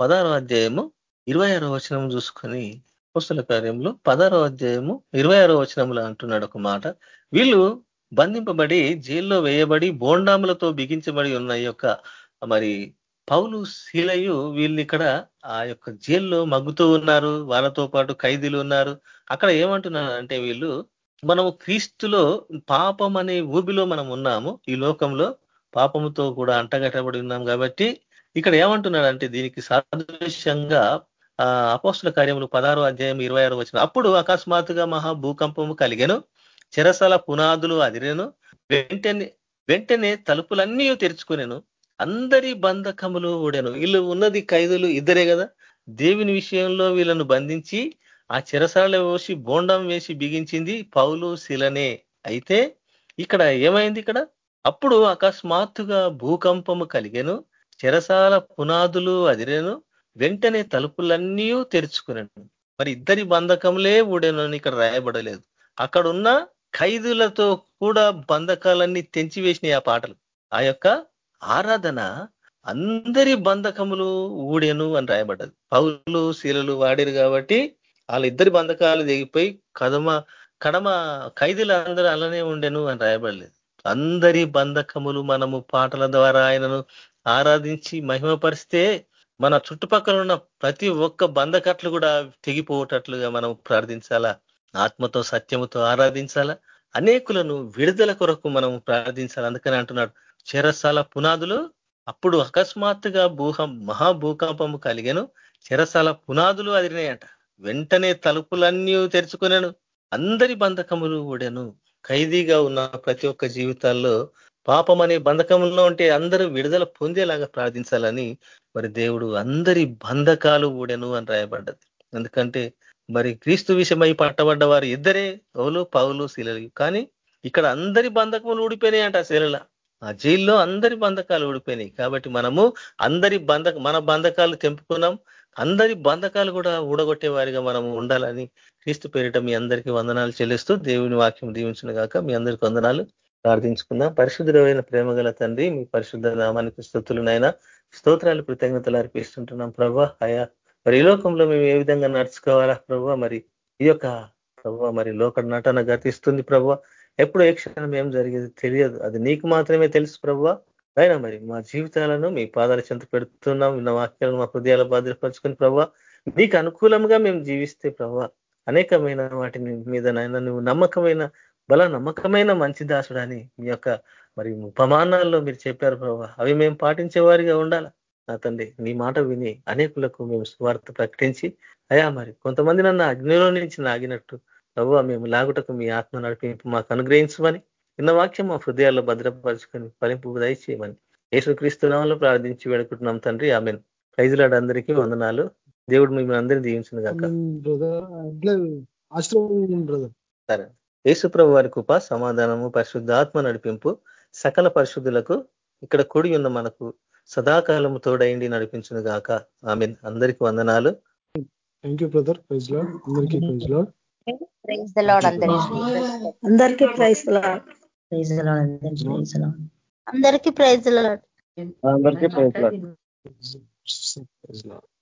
పదారో అధ్యాయము ఇరవై ఆరో వచనం చూసుకొని అపోస్తుల కార్యంలో పదారో అధ్యాయము ఇరవై ఆరో వచనంలో అంటున్నాడు ఒక మాట. వీళ్ళు బంధింపబడి జైల్లో వేయబడి బోండాములతో బిగించబడి ఉన్న యొక్క మరి పౌలు శీలయు వీళ్ళు ఇక్కడ ఆ యొక్క జైల్లో మగ్గుతూ ఉన్నారు. వాళ్ళతో పాటు ఖైదీలు ఉన్నారు. అక్కడ ఏమంటున్నారు అంటే వీళ్ళు మనము క్రీస్తులో పాపం అనే ఊబిలో మనం ఉన్నాము. ఈ లోకంలో పాపముతో కూడా అంటగట్టబడి ఉన్నాం కాబట్టి ఇక్కడ ఏమంటున్నాడు అంటే దీనికి సాదృశ్యంగా ఆ అపోస్తుల కార్యములు పదహారు అధ్యాయం ఇరవై ఆరు వచ్చిన అప్పుడు అకస్మాత్తుగా మహా భూకంపము కలిగెను. చెరసల పునాదులు అదిరేను. వెంటనే వెంటనే తలుపులన్నీ తెరుచుకునేను. అందరి బంధకములు ఊడెను. వీళ్ళు ఉన్నది ఖైదులు ఇద్దరే కదా. దేవుని విషయంలో వీళ్ళను బంధించి ఆ చెరసాల వేసి బోండం వేసి బిగించింది పౌలు శిలనే అయితే ఇక్కడ ఏమైంది ఇక్కడ? అప్పుడు అకస్మాత్తుగా భూకంపము కలిగాను. చెరసాల పునాదులు అదిరేను. వెంటనే తలుపులన్నీ తెరుచుకున్నాను మరి ఇద్దరి బంధకంలే ఊడెను అని ఇక్కడ రాయబడలేదు. అక్కడున్న ఖైదులతో కూడా బంధకాలన్నీ తెంచివేసినాయి ఆ పాటలు. ఆ యొక్క ఆరాధన అందరి బంధకములు ఊడెను అని రాయబడ్డది. పౌలు శీలలు వాడిరు కాబట్టి వాళ్ళ ఇద్దరి బంధకాలు దిగిపోయి కదమ కడమ ఖైదీలు అందరూ అలానే ఉండెను అని రాయబడలేదు. అందరి బంధకములు మనము పాటల ద్వారా ఆయనను ఆరాధించి మహిమపరిస్తే మన చుట్టుపక్కల ఉన్న ప్రతి ఒక్క బంధకట్లు కూడా తెగిపోవటట్లుగా మనం ప్రార్థించాలా? ఆత్మతో సత్యముతో ఆరాధించాలా? అనేకులను విడుదల కొరకు మనం ప్రార్థించాలి? అందుకని అంటున్నాడు. చెరసాల పునాదులు అప్పుడు అకస్మాత్తుగా భూహం మహాభూకంపము కలిగాను. చెరసాల పునాదులు అదిరినాయంట. వెంటనే తలుపులన్నీ తెరుచుకున్నాను అందరి బంధకములు ఊడాను. ఖైదీగా ఉన్న ప్రతి ఒక్క జీవితాల్లో పాపం అనే బంధకంలో ఉంటే అందరూ విడుదల పొందేలాగా ప్రార్థించాలని మరి దేవుడు అందరి బంధకాలు ఊడెను అని రాయబడ్డది. ఎందుకంటే మరి క్రీస్తు విషయమై పట్టబడ్డ వారు ఇద్దరే పౌలు పౌలు శిలలు కానీ ఇక్కడ అందరి బంధకములు ఊడిపోయినాయంట శిలల ఆ జైల్లో అందరి బంధకాలు ఊడిపోయినాయి కాబట్టి మనము అందరి బంధ మన బంధకాలు తెంపుకున్నాం. అందరి బంధకాలు కూడా ఊడగొట్టే వారిగా మనము ఉండాలని క్రీస్తు పేరిట మీ అందరికీ వందనాలు చెల్లిస్తూ దేవుని వాక్యం దీవించిన గాక. మీ అందరికీ వందనాలు. ప్రార్థించుకుందాం. పరిశుద్ధమైన ప్రేమ గల తండ్రి మీ పరిశుద్ధ నామానికి స్థుతులనైనా స్తోత్రాలు కృతజ్ఞతలు అర్పిస్తుంటున్నాం ప్రభా. అయా మరి ఈ లోకంలో మేము ఏ విధంగా నడుచుకోవాలా ప్రభా? మరి ఈ యొక్క ప్రభావ మరి లోక నటన గతిస్తుంది ప్రభా. ఎప్పుడు ఏ క్షణం ఏం జరిగేది తెలియదు. అది నీకు మాత్రమే తెలుసు ప్రభు అయినా మరి మా జీవితాలను మీ పాదాల చెంత పెడుతున్నాం విన్న వాక్యాలను మా హృదయాల భద్రపరుచుకుని ప్రభు నీకు అనుకూలంగా మేము జీవిస్తే ప్రభు అనేకమైన వాటిని మీద నాయన నువ్వు నమ్మకమైన బల నమ్మకమైన మంచి దాసుడని మీ యొక్క మరి ఉపమానాల్లో మీరు చెప్పారు ప్రభు అవి మేము పాటించే వారిగా ఉండాలా? నా తండ్రి నీ మాట విని అనేకులకు మేము స్వార్థ ప్రకటించి అయా మరి కొంతమంది నన్ను అగ్నిలో నుంచి నాగినట్టు ప్రభు మేము లాగుటకు మీ ఆత్మ నడిపింపు మాకు అనుగ్రహించమని నిన్న వాక్యం మా హృదయాల్లో భద్రపరుచుకొని ఫలింపు దయచేయమని. యేసుక్రీస్తునామంలో ప్రార్థించి వేడుకుంటున్నాం తండ్రి. ఆమె ప్రైజులాడు అందరికీ వందనాలు. దేవుడు మిమ్మల్ని అందరినీ దీవించిన కాక సరే. యేసుప్రభు వారి కృప సమాధానము పరిశుద్ధ ఆత్మ నడిపింపు సకల పరిశుద్ధులకు ఇక్కడ కూడి ఉన్న మనకు సదాకాలము తోడైండి నడిపించిన గాక. ఆమె అందరికి వందనాలు. Thank you brother praise Lord అందరికీ praise Lord praise the Lord అందరికీ అందరికీ praise Lord praise the Lord అందరికీ ప్రైజ్ లాడ్ అందరికీ ప్రైజ్ లాడ్ ప్రైజ్ లాడ్